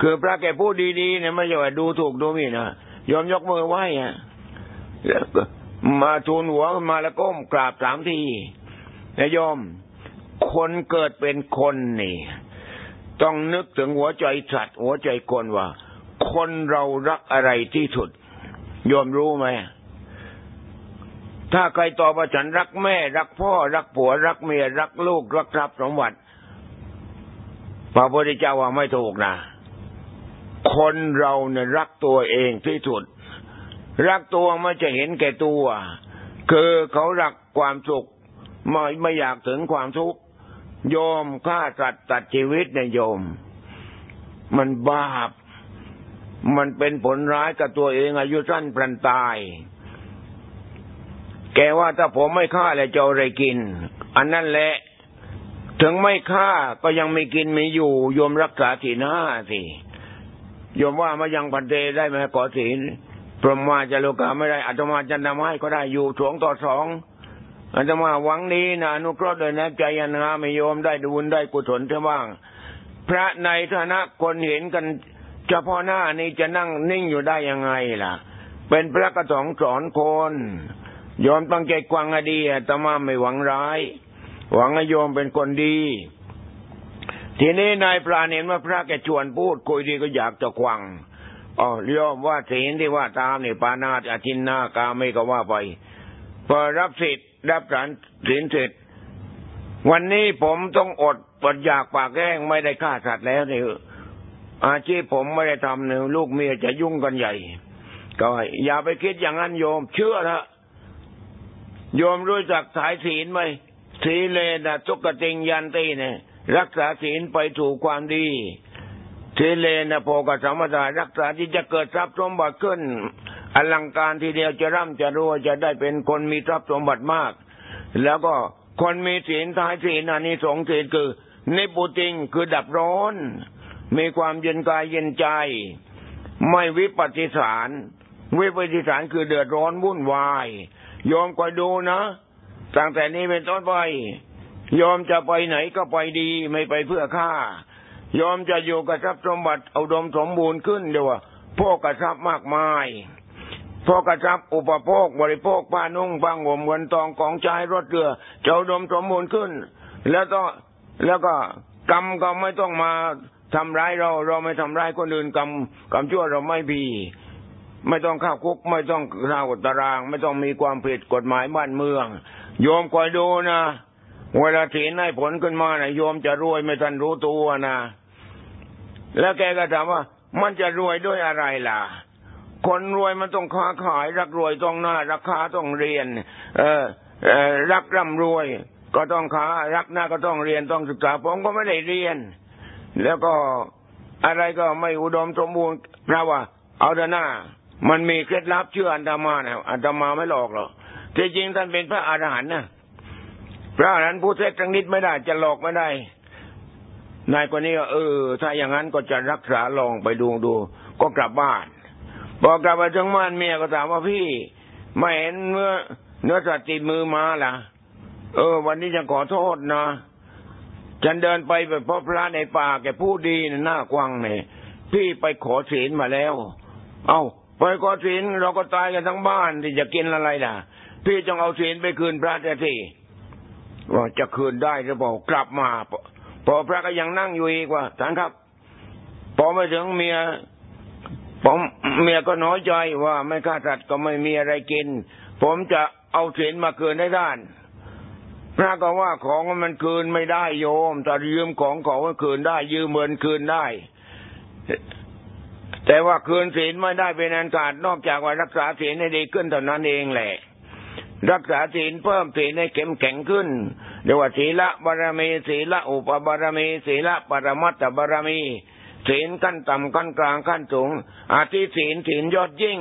คือพระแกพูดดีๆเนี่ยไม่ใช่ดูถูกดูหมิ่นนะยอมยกมือไหว้อะมาทูลหัวมาแล้วก้มกราบสามทีนายยมคนเกิดเป็นคนนี่ ต้องนึกถึงหัวใจสัตว์หัวใจคนว่า คนเรารักอะไรที่สุดยอมรู้ไหม ถ้าใครตอบว่าฉันรักแม่ รักพ่อ รักผัว รักเมีย รักลูก รักทรัพย์สมบัติพระพุทธเจ้าว่าไม่ถูกนะ คนเราเนี่ยรักตัวเองที่สุด รักตัวไม่จะเห็นแก่ตัว คือเขารักความสุขไม่ไม่อยากถึงความทุกข์โยมฆ่าสัตว์ตัดชีวิตในโยม มันบาปมันเป็นผลร้ายกับตัวเองอายุสั้นพลันตาย แกว่าถ้าผมไม่ฆ่าแล้วจะอะไรกิน อันนั้นแหละ ถึงไม่ฆ่าก็ยังมีกินมีอยู่โยมรักษาศีลห้าสิโยมว่ามายังพันเตได้ไหมขอศีลพรหมาจะโลกาไม่ได้อาตมาจะนำให้ก็ได้อยู่สองต่อสองอาตมาหวังนี้นะอนุเคราะห์โดยนะใจยันหาไม่โยมได้ดูนได้กุศลเท่าบ้าง พระในฐานะคนเห็นกันเฉพาะหน้านี้จะนั่งนิ่งอยู่ได้ยังไงล่ะ เป็นพระกระสองสอนคน ยอมตั้งใจกวางอดีแต่มาไม่หวังร้าย หวังให้โยมเป็นคนดี ทีนี้นายพระเห็นว่าพระแกชวนพูดคุยดีก็อยากจะควังอ๋อยอมว่าศีลที่ว่าตามนี่ปานาอาทินนากาไม่ก็ว่าไปพอรับสิทธิ์รับสารศีลเสร็จวันนี้ผมต้องอดปดอยากปากแห้งไม่ได้ฆ่าสัตว์แล้วเนี่ยอาชีพผมไม่ได้ทำเนี่ยลูกเมียจะยุ่งกันใหญ่ ก็อย่าไปคิดอย่างนั้นโยม เชื่อนะ โยมรู้จักสายศีลไหมศีเลนะทุกติงยันตีเนี่ยรักษาศีลไปถูกความดีศีเลนะโพกสัมมารักษาที่จะเกิดทรัพย์สมบัติขึ้น อลังการทีเดียวจะร่ำจะรวยจะได้เป็นคนมีทรัพย์สมบัติมาก แล้วก็คนมีศีลท้ายศีลอันนี้สองศีลคือนิปุติงคือดับร้อน มีความเย็นกายเย็นใจ ไม่วิปฏิสาร วิปฏิสารคือเดือดร้อนวุ่นวาย ยอมคอยดูนะตั้งแต่นี้เป็นต้นไปยอมจะไปไหนก็ไปดีไม่ไปเพื่อฆ่ายอมจะอยู่กับทรัพย์สมบัติเอาดมสมบูรณ์ขึ้นเดี๋ยวพวกกระชับมากมายพวกกระชับอุปโภคบริโภคผ้านุ่งผ้าห่มเงินทองของใช้รถเรือจะเอาดมสมบูรณ์ขึ้น แล้วต้องแล้วก็กรรมก็ไม่ต้องมาทำร้ายเรา เราไม่ทำร้ายคนอื่นกรรมกรรมชั่วเราไม่พี ไม่ต้องเข้าคุก ไม่ต้องเข้าตาราง ไม่ต้องมีความผิดกฎหมายบ้านเมือง โยมคอยดูนะเวลาถีนให้ผลขึ้นมานะโยมจะรวยไม่ทันรู้ตัวนะแล้วแกก็ถามว่า มันจะรวยด้วยอะไรล่ะ คนรวยมันต้องค้าขาย รักรวยต้องหน้าราคาต้องเรียน เออเออรักร่ำรวย ก็ต้องค้า รักหน้าก็ต้องเรียนต้องศึกษาผมก็ไม่ได้เรียน แล้วก็อะไรก็ไม่อุดมสมบูรณ์เพราะว่า เอาแต่หน้า มันมีเคล็ดลับเชื่ออันตมานี่ยอันตมาไม่หลอกหรอกที่จริงท่านเป็นพระอรหันต์นะพระอรหันต์พูดเท็จทั้งนิดไม่ได้จะหลอกไม่ได้นายคนนี้เออ ถ้าอย่างนั้นก็จะรักษาลองไปดูดู ก็กลับบ้านบอกกลับไปถึงบ้านเมียก็ถามว่าพี่ไม่เห็นเนื้อเนื้อสัตว์ติดมือมาล่ะ เออ วันนี้จะขอโทษนะฉันเดินไปแบบพ่อพระในป่าแกพูดดีหน้ากว้างเนี่ยพี่ไปขอศีลมาแล้ว เอา้า ไปขอศีลเราก็ตายกันทั้งบ้านที่จะกินอะไรล่ะ พี่จงเอาศีลไปคืนพระเจ้าที่ว่าจะคืนได้หรือเปล่ากลับมาพอพระก็ยังนั่งอยู่อีกว่าท่านครับพอมาถึงเมียผมเมียก็น้อยใจว่าไม่ฆ่าสัตว์ก็ไม่มีอะไรกิน ผมจะเอาศีลมาคืนให้ด้านพระก็ว่าของมันคืนไม่ได้โยมแต่ยืมของของมันคืนได้ ยืมเงินคืนได้ แต่ว่าคืนศีลไม่ได้เป็นอันขาดนอกจากว่ารักษาศีลให้ดีขึ้นเท่านั้นเองแหละ รักษาศีลเพิ่มศีลให้เข้มแข็งขึ้นเรียกว่าศีละบารมีศีละอุปบารมีศีละปรมัตถบารมี ศีลขั้นต่ำขั้นกลางขั้นสูงอาทิศีลศีลยอดยิ่ง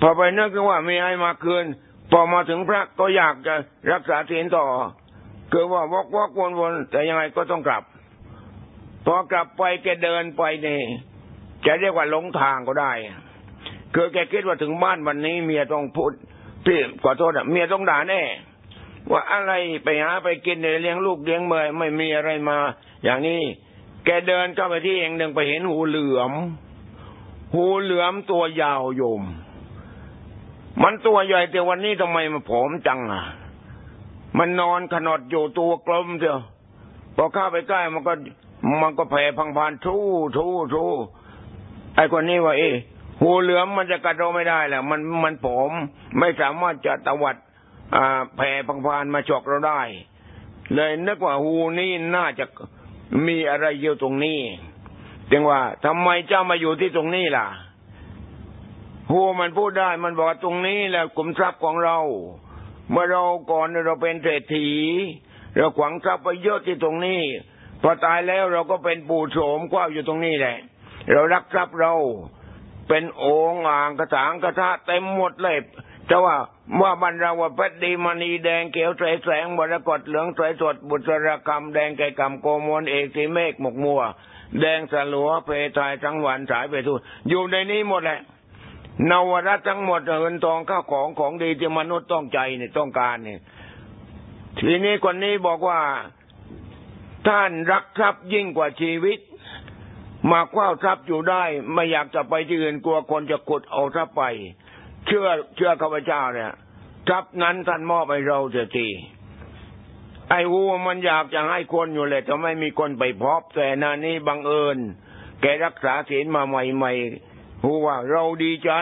พอไปนึกว่ามีให้มาคืน พอมาถึงพระก็อยากจะรักษาศีลต่อ คือว่าวกวกวนวนแต่ยังไงก็ต้องกลับ พอกลับไปแกเดินไปเนี่ยจะเรียกว่าหลงทางก็ได้คือแกคิดว่าถึงบ้านวันนี้เมียต้องพูดพี่ขอโทษอะเมียต้องด่าแน่ ว่าอะไรไปหาไปกินเลี้ยงลูกเลี้ยงเมยไม่มีอะไรมา อย่างนี้ แกเดินเข้าไปที่เองหนึ่งไปเห็นหูเหลือม หูเหลือมตัวยาวโยม มันตัวใหญ่แต่วันนี้ทำไมมันผอมจังอะ มันนอนขนดอยู่ตัวกลมเดียวพอเข้าไปใกล้มันก็ มันก็แผ่พังพานทู่ทู่ทู่ไอ้คนนี้ว่าเอ๊หูเหลือมมันจะกัดเราไม่ได้แหละมันมันผมไม่สามารถจะตวัดอ่าแผ่พังพานมาฉกเราได้ เลยนึกว่าหูนี่น่าจะมีอะไรอยู่ตรงนี้จึงว่าทำไมเจ้ามาอยู่ที่ตรงนี้ล่ะหูมันพูดได้ มันบอกตรงนี้แหละกลุ่มทรัพย์ของเรา เมื่อเราก่อนเราเป็นเศรษฐีเราขวังทรัพย์ไปเยอะที่ตรงนี้ พอตายแล้วเราก็เป็นปู่โฉมกว้าอยู่ตรงนี้แหละ เรารักทรัพย์เราเป็นโอ่งอ่างกระถางกระทะเต็มหมดเลยแต่ว่าเมื่อบรรเราว่าเพชรดีมณีแดงเขียวใสแสงบรกตเหลืองใสสดบุตรกรรม แดงไก่กรรมโกมลเอกสีเมฆหมกมัว แดงสลัวเพทายทั้งวันสายไปทุอยู่ในนี้หมดแหละนวรัตทั้งหมดเงินทองข้าวของของดีที่มนุษย์ต้องใจเนี่ยต้องการเนี่ยทีนี้คนนี้บอกว่า ท่านรักทรัพย์ยิ่งกว่าชีวิต มาคว้าทรัพย์อยู่ได้ ไม่อยากจะไปที่อื่นกลัวคนจะกดเอาทรัพย์ไป เชื่อเชื่อข้าพเจ้าเนี่ยทรัพย์นั้นท่านมอบให้เราเสียทีไอ้วัวมันอยากจะให้คนอยู่เลยแต่ไม่มีคนไปพบแต่นานี้บังเอิญ แกรักษาศีลมาใหม่ๆหัวเราดีใจ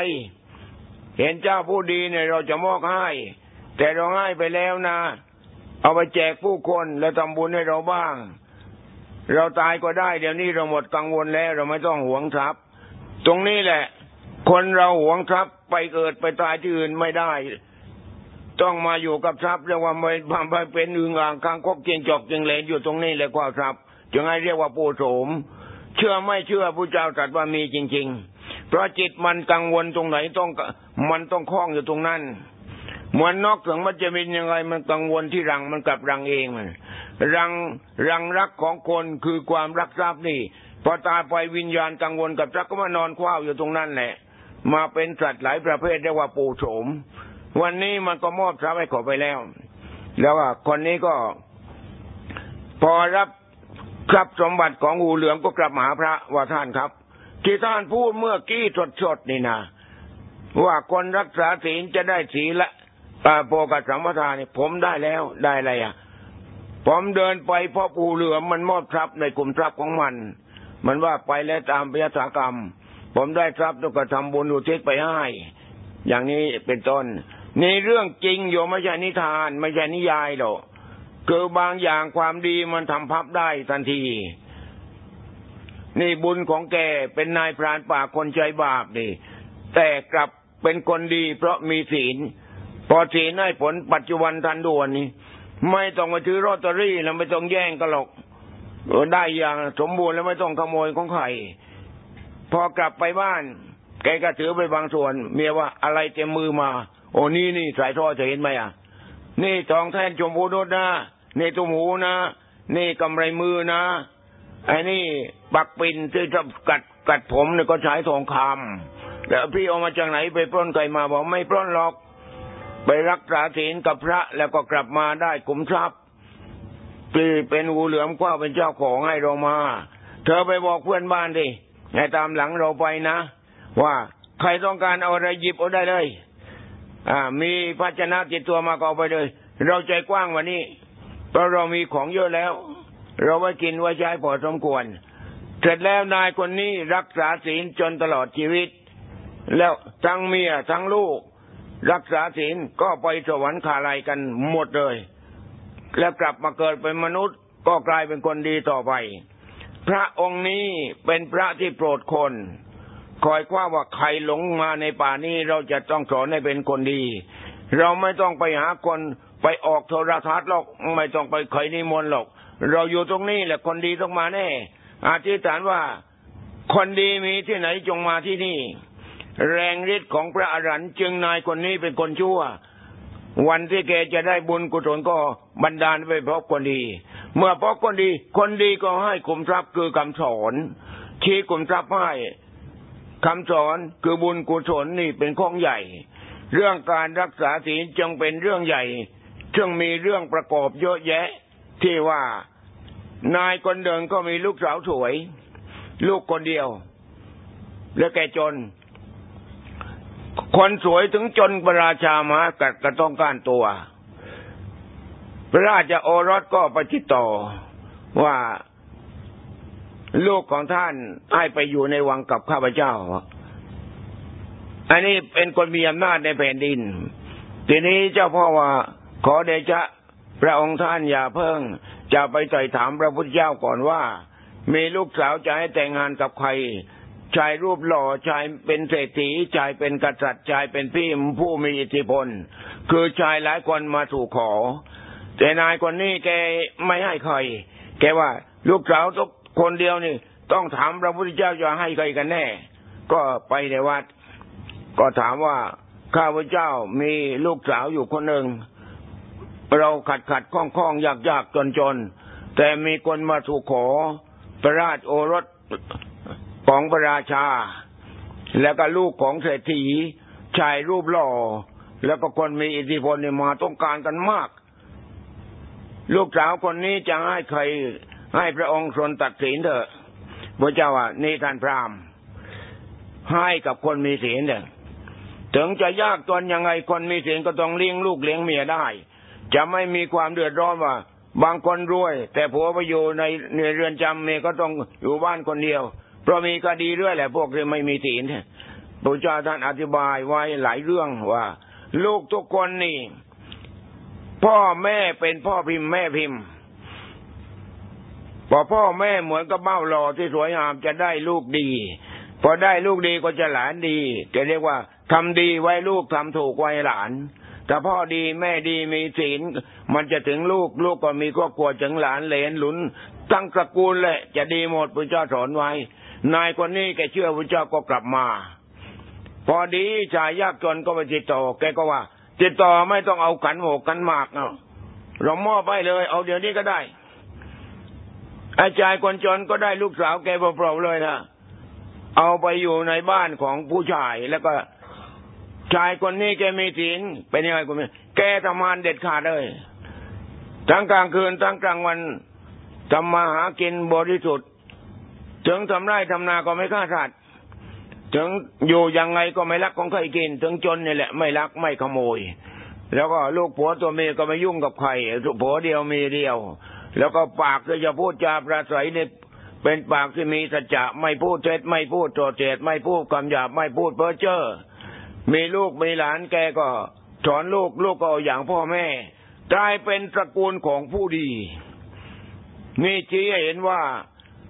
เห็นเจ้าผู้ดีเนี่ยเราจะมอบให้ แต่เราให้ไปแล้วนะ เอาไปแจกผู้คนแล้วทำบุญให้เราบ้าง เราตายก็ได้เดี๋ยวนี้เราหมดกังวลแล้ว เราไม่ต้องหวงทรัพย์ ตรงนี้แหละ คนเราหวงทรัพย์ไปเกิดไปตายที่อื่นไม่ได้ ต้องมาอยู่กับทรัพย์เรียกว่าไม่ไปเป็นอึงอ่างกางคกเกียงจอกเกียงเลนอยู่ตรงนี้แหละกว่าทรัพย์จึงให้เรียกว่าปูโสม เชื่อไม่เชื่อผู้เจ้าตรัสว่ามีจริง ๆ เพราะจิตมันกังวลตรงไหนต้องมันต้องคล้องอยู่ตรงนั้น มือนนกถึงมันจะเป็นยังไงมันกังวลที่รังมันกับรังเองมันรังรังรักของคนคือความรักทรัพย์นี่พอตายไปวิญญาณกังวลกับรักก็มานอนคว้าอยู่ตรงนั้นแหละ มาเป็นสัตว์หลายประเภทเรียกว่าปูโฉม วันนี้มันก็มอบทรัพย์ให้เขาไปแล้ว แล้วว่าคนนี้ก็ พอรับทรัพย์สมบัติของหูเหลืองก็กลับมาหาพระว่าท่านครับ ที่ท่านพูดเมื่อกี้สดๆนี่นะว่าคนรักษาศีลจะได้ศีลละ โปกับสัมปทานนี่ผมได้แล้วได้อะไรอะ ผมเดินไปเพราะปูเหลือมมันมอบทรัพย์ในกลุ่มทรัพย์ของมัน มันว่าไปแล้วตามพยาศากรรม ผมได้ทรัพย์ต้องกระทำบุญอุทิศไปให้อย่างนี้เป็นต้นนี่เรื่องจริงโยไม่ใช่นิทาน ไม่ใช่นิยายหรอกคือบางอย่างความดีมันทำพับได้ทันที นี่บุญของแกเป็นนายพรานป่าคนใจบาปนี่แต่กลับเป็นคนดีเพราะมีศีล พอศีลให้ผลปัจจุบันทันด่วนนี่ไม่ต้องมาถือรอตเตอรี่แล้วไม่ต้องแย่งกันหรอกได้อย่างสมบูรณ์แล้วไม่ต้องขโมยของใครพอกลับไปบ้าน แกก็ถือไปบางส่วน เมียว่าอะไรเต็มมือมา โอ้นี่นี่สายท่อจะเห็นไหมอะ นี่ทองแท่นชมพูนุชนะนี่ตุ้มหูนะนี่กำไรมือนะไอ้นี่ปักปินที่จะกัดกัดผมเนี่ยก็ใช้ทองคำแล้วพี่เอามาจากไหนไปปล้นใครมาบอกไม่ปล้นหรอก ไปรักษาศีลกับพระแล้วก็กลับมาได้กุมทรัพย์ปีเป็นงูเหลือมกว่าเป็นเจ้าของให้เรามา เธอไปบอกเพื่อนบ้านดิให้ตามหลังเราไปนะ ว่าใครต้องการเอาอะไรหยิบเอาได้เลย อ่า มีภาชนะติดตัวมาก็เอาไปเลย เราใจกว้างวันนี้เพราะเรามีของเยอะแล้ว เราไว้กินไว้ใช้พอสมควร เสร็จแล้วนายคนนี้รักษาศีลจนตลอดชีวิต แล้วทั้งเมียทั้งลูก รักษาศีลก็ไปสวรรค์ขาลายกันหมดเลย แล้วกลับมาเกิดเป็นมนุษย์ก็กลายเป็นคนดีต่อไป พระองค์นี้เป็นพระที่โปรดคน คอยคว้าว่าใครหลงมาในป่านี้เราจะต้องสอนให้เป็นคนดี เราไม่ต้องไปหาคนไปออกโทรทัศน์หรอกไม่ต้องไปใครนิมนต์หรอก เราอยู่ตรงนี้แหละคนดีต้องมาแน่ อาธิษฐานว่าคนดีมีที่ไหนจงมาที่นี่ แรงฤทธิ์ของพระอรหันต์จึงนายคนนี้เป็นคนชั่ว วันที่แกจะได้บุญกุศลก็บันดาลไปพบคนดี เมื่อพบคนดี คนดีก็ให้คุมทรัพย์คือคำสอน ชี้คุมทรัพย์ให้คำสอนคือบุญกุศลนี่เป็นของใหญ่ เรื่องการรักษาศีลจึงเป็นเรื่องใหญ่ซึ่งมีเรื่องประกอบเยอะแยะ ที่ว่านายคนเดินก็มีลูกสาวสวย ลูกคนเดียว และแกจน คนสวยถึงจนพระราชามากัดกระต้องการตัว พระราชโอรสก็ไปติดต่อว่าลูกของท่านให้ไปอยู่ในวังกับข้าพเจ้า อันนี้เป็นคนมีอำนาจในแผ่นดิน ทีนี้เจ้าพ่อว่า ขอเดชะพระองค์ท่านอย่าเพิ่ง จะไปไต่ถามพระพุทธเจ้าก่อนว่า มีลูกสาวจะให้แต่งงานกับใคร ชายรูปหล่อชายเป็นเศรษฐีชายเป็นกษัตริย์ชายเป็นพี่ผู้มีอิทธิพล คือชายหลายคนมาถูกขอ แต่นายคนนี้แกไม่ให้ใคร แกว่าลูกสาวทุกคนเดียวนี่ ต้องถามพระพุทธเจ้าจะให้ใครกันแน่ ก็ไปในวัด ก็ถามว่าข้าพเจ้ามีลูกสาวอยู่คนหนึ่ง เราขัดขัดข้องข้องยากยากจนจนแต่มีคนมาถูกขอพระราชโอรส ของพระราชา แล้วก็ลูกของเศรษฐีชายรูปหล่อ แล้วก็คนมีอิทธิพลเนี่ยมาต้องการกันมาก ลูกสาวคนนี้จะให้ใครให้พระองค์ทรงตัดสินเถอะพระเจ้าว่านี่ท่านพรามให้กับคนมีศีลเนี่ยถึงจะยากจนยังไงคนมีศีลก็ต้องเลี้ยงลูกเลี้ยงเมียได้ จะไม่มีความเดือดร้อนว่า บางคนรวย แต่ผัวไปอยู่ในในเรือนจำเมียก็ต้องอยู่บ้านคนเดียว เพราะมีคดีเรื่อยแหละพวกที่ไม่มีศีลพระเจ้าท่านอธิบายไว้หลายเรื่องว่า ลูกทุกคนนี่ พ่อแม่เป็นพ่อพิมพ์แม่พิมพ์พอพ่อแม่เหมือนกับเบ้าหล่อที่สวยงามจะได้ลูกดี พอได้ลูกดีก็จะหลานดีจะเรียกว่าทำดีไว้ลูกทำถูกไว้หลานแต่พ่อดีแม่ดีมีศีลมันจะถึงลูกลูกก็มีครอบครัวถึงหลานเหลนหลุน ตั้งตระกูลเลยจะดีหมดพระเจ้าสอนไว้ นายคนนี้แกเชื่อพระเจ้าก็กลับมา พอดีชายยากจนก็ไปติดต่อ แกก็ว่า ติดต่อไม่ต้องเอากันโหกกันหมากเนาะเรามอบไปเลย เอาเดี๋ยวนี้ก็ได้อาจารย์คนจนก็ได้ลูกสาวแกเปล่าๆเลยนะเอาไปอยู่ในบ้านของผู้ชายแล้วก็ชายคนนี้แกมีศีลเป็นยังไงคุณแกทำงานเด็ดขาดเลยทั้งกลางคืนทั้งกลางวันทำมาหากินบริสุทธิ์ ถึงทำไร่ทำนาก็ไม่ฆ่าสัตว์ถึงอยู่ยังไงก็ไม่รักของใครกิน ถึงจนนี่แหละ ไม่รักไม่ขโมย แล้วก็ลูกผัวตัวเมียก็ไม่ยุ่งกับใครผัวเดียวมีเดียว แล้วก็ปากที่จะพูดจาประสัยเนี่ยเป็นปากที่มีสัจจะไม่พูดเท็จไม่พูดโจเจตไม่พูดคำหยาบไม่พูดเพ้อเจ้อมีลูกมีหลานแกก็สอนลูกลูกก็อย่างพ่อแม่กลายเป็นตระกูลของผู้ดี นี่ชี้ให้เห็นว่า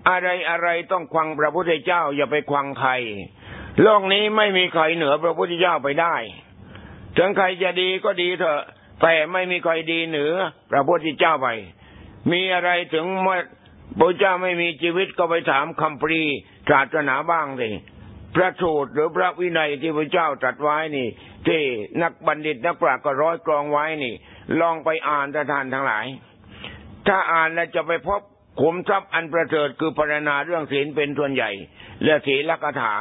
อะไรอะไรต้องควังพระพุทธเจ้าอย่าไปควังใคร โลกนี้ไม่มีใครเหนือพระพุทธเจ้าไปได้ ถึงใครจะดีก็ดีเถอะ แต่ไม่มีใครดีเหนือพระพุทธเจ้าไป มีอะไรถึงเมื่อพระเจ้าไม่มีชีวิตก็ไปถามคำปรีศาสนาบ้างสิพระสูตรหรือพระวินัยที่พระเจ้าตรัสไว้นี่ ที่นักบัณฑิตนักปราชญ์ก็ร้อยกรองไว้นี่ ลองไปอ่านทานทั้งหลาย ถ้าอ่านแล้วจะไปพบ ขุมทรัพย์อันประเสริฐคือปรณาเรื่องศีลเป็นส่วนใหญ่ และศีลกถา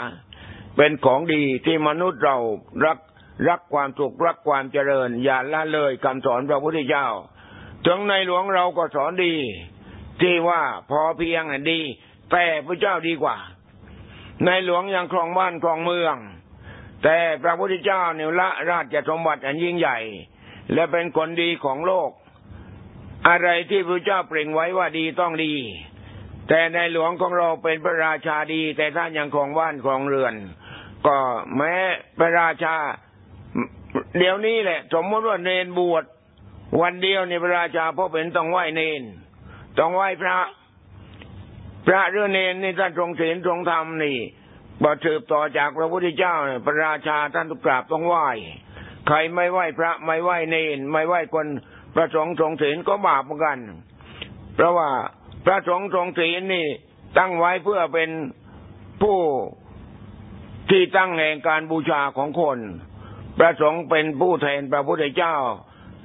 เป็นของดีที่มนุษย์เรารักรักความสุขรักความเจริญ อย่าละเลยคำสอนพระพุทธเจ้า ถึงในหลวงเราก็สอนดี ที่ว่าพอเพียงดี แต่พระเจ้าดีกว่า ในหลวงยังครองบ้านครองเมือง แต่พระพุทธเจ้าเนี่ยละราชสมบัติอันยิ่งใหญ่ และเป็นคนดีของโลก อะไรที่พระเจ้าเปล่งไว้ว่าดีต้องดี แต่ในหลวงของเราเป็นพระราชาดี แต่ท่านยังครองบ้านครองเรือน ก็แม้พระราชา เดี๋ยวนี้แหละ สมมติว่าเนนบวชวันเดียวในพระราชาพ่อเป็นต้องไหว้เนน ต้องไหว้พระ พระเรื่องเนนนี่ท่านทรงศีลทรงธรรมนี่บ่สืบต่อจากพระพุทธเจ้าเนี่ยพระราชาท่านทุกกราบต้องไหว้ ใครไม่ไหว้พระไม่ไหว้เนน ไม่ไหว้คน ประสงค์ทรงศีลก็บาปเหมือนกัน เพราะว่าพระสงฆ์ทรงศีลนี่ตั้งไว้เพื่อเป็นผู้ที่ตั้งแห่งการบูชาของคน พระสงฆ์เป็นผู้แทนพระพุทธเจ้า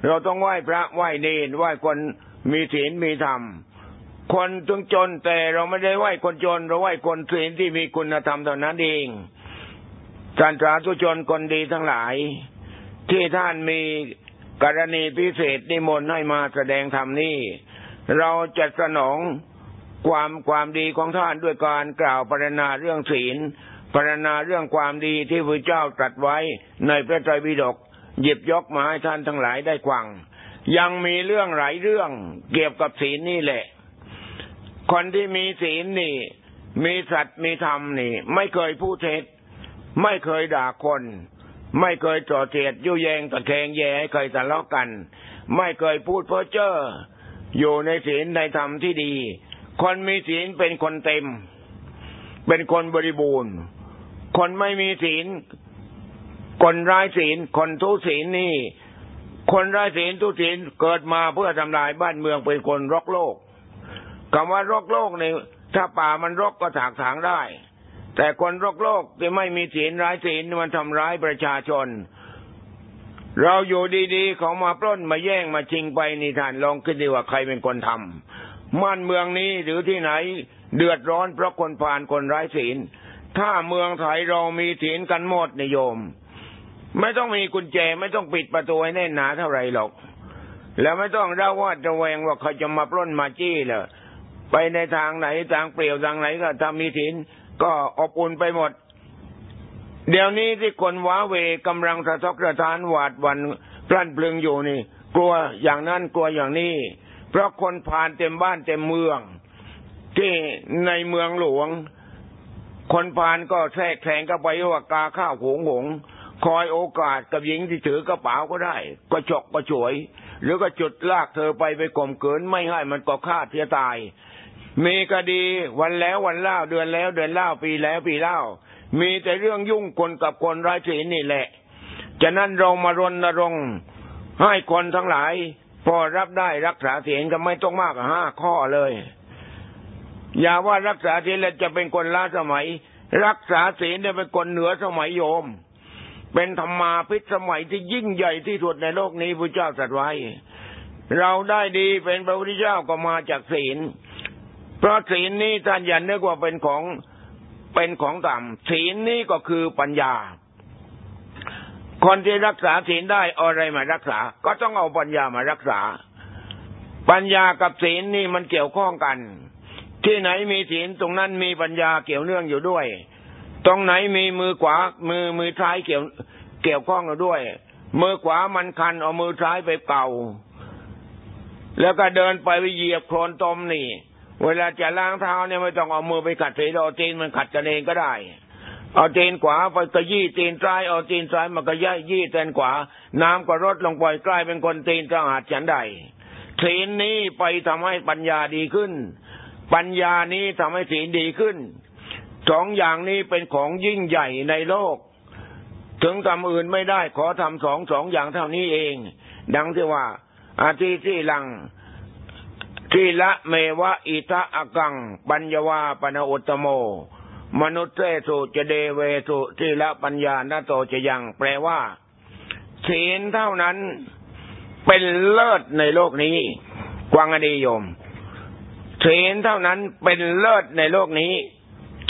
เราต้องไหว้พระไหว้เนรไหว้คนมีศีลมีธรรม คนจงจนแต่เราไม่ได้ไหว้คนจน เราไหว้คนศีลที่มีคุณธรรมเท่านั้นเองท่านสาธุชนคนดีทั้งหลาย ที่ท่านมี กรณีพิเศษนิมนต์ให้มาแสดงธรรมนี้ เราจะสนองความความดีของท่านด้วยการกล่าวปรณนาเรื่องศีลปรณนาเรื่องความดีที่พระเจ้าตรัสไว้ในพระไตรปิฎกหยิบยกมาให้ท่านทั้งหลายได้ฟัง ยังมีเรื่องหลายเรื่องเกี่ยวกับศีลนี่แหละ คนที่มีศีลนี่ มีสัตว์มีธรรมนี่ ไม่เคยพูดเท็จ ไม่เคยด่าคน ไม่เคยต่อเทียดยุแยงตะแคงแย่ให้เคยทะเลาะกัน ไม่เคยพูดเพ้อเจ้ออยู่ในศีลในธรรมที่ดี คนมีศีลเป็นคนเต็ม เป็นคนบริบูรณ์ คนไม่มีศีล คนร้ายศีล คนทุศีลนี่ คนร้ายศีลทุศีลเกิดมาเพื่อทำลายบ้านเมืองเป็นคนรกโลกคำว่ารกโลกในถ้าป่ามันรกก็ถากถางได้ แต่คนโรกโลกที่ไม่มีศีลร้ายศีลมันทำร้ายประชาชน เราอยู่ดีๆเขามาปล้นมาแย่งมาชิงไปนี่ท่านลองคิดดีว่าใครเป็นคนทำม่านเมืองนี้หรือที่ไหนเดือดร้อนเพราะคนผ่านคนร้ายศีล ถ้าเมืองไทยเรามีศีลกันหมดนิยม ไม่ต้องมีกุญแจไม่ต้องปิดประตูให้แน่นหนาเท่าไรหรอก แล้วไม่ต้องเดาว่าจะแวงว่าเขาจะมาปล้นมาจี้เลยไปในทางไหนทางเปลี่ยวทางไหนก็ถ้ามีถิน ก็อบอุ่นไปหมด เดี๋ยวนี้ที่คนว้าเวกำลังสะทกสะท้านหวาดวันพลันพลึงอยู่นี่ กลัวอย่างนั้นกลัวอย่างนี้ เพราะคนผ่านเต็มบ้านเต็มเมือง ที่ในเมืองหลวง คนผ่านก็แทรกแซงก็ไปว่ากาข้าวหงหงคอยโอกาสกับหญิงที่ถือกระเป๋าก็ได้ ก็ฉกก็ฉวย หรือก็จุดลากเธอไปไปข่มขืนไม่ให้มันก็ฆ่าเสียตาย มีคดีวันแล้ววันเล่าเดือนแล้วเดือนเล่าปีแล้วปีเล่า มีแต่เรื่องยุ่งคนกับคนร้ายศีลนี่แหละฉะนั้นเรามารณรงค์ให้คนทั้งหลาย พอรับได้รักษาศีลก็ไม่ต้องมากห้าข้อเลย อย่าว่ารักษาศีลแล้วจะเป็นคนล้าสมัย รักษาศีลเนี่ยเป็นคนเหนือสมัยโยม เป็นธรรมาพิสมัยที่ยิ่งใหญ่ที่สุดในโลกนี้พระเจ้าสัตรัสไว้ เราได้ดีเป็นพระพุทธเจ้าก็มาจากศีล เพราะศีลนี้ท่านยันนึกว่าเป็นของเป็นของต่ำศีลนี้ก็คือปัญญา คนที่รักษาศีลได้อะไรมารักษา ก็ต้องเอาปัญญามารักษา ปัญญากับศีลนี่มันเกี่ยวข้องกัน ที่ไหนมีศีลตรงนั้นมีปัญญาเกี่ยวเนื่องอยู่ด้วย ตรงไหนมีมือขวามือมือซ้ายเกี่ยวเกี่ยวข้องกันด้วย มือขวามันคันเอามือซ้ายไปเป่า แล้วก็เดินไปไปเหยียบโคลนตมนี่ เวลาจะล้างเท้าเนี่ยไม่ต้องเอามือไปขัดเสเอาตีนมันขัดกันเองก็ได้ เอาตีนขวาไปกระยี่ตีนซ้ายเอาตีนซ้ายมันก็ย่ายยี่ตีนขวา น้ำก็ลดลงไปกลายเป็นคนตีนสะอาดฉันใดศีลนี้ไปทำให้ปัญญาดีขึ้น ปัญญานี้ทำให้ศีลดีขึ้นสองอย่างนี้เป็นของยิ่งใหญ่ในโลก ถึงทำอื่นไม่ได้ขอทำสองสองอย่างเท่านี้เอง ดังที่ว่า อาทิที่ลัง ทีละเมวะอิทะอกัง ปัญญวาปนอุตโม มนุษย์เตสุจเดเวสุทีละปัญญาณโตจะยัง แปลว่า ศีลเท่านั้นเป็นเลิศในโลกนี้กวางอดียมศีลเท่านั้นเป็นเลิศในโลกนี้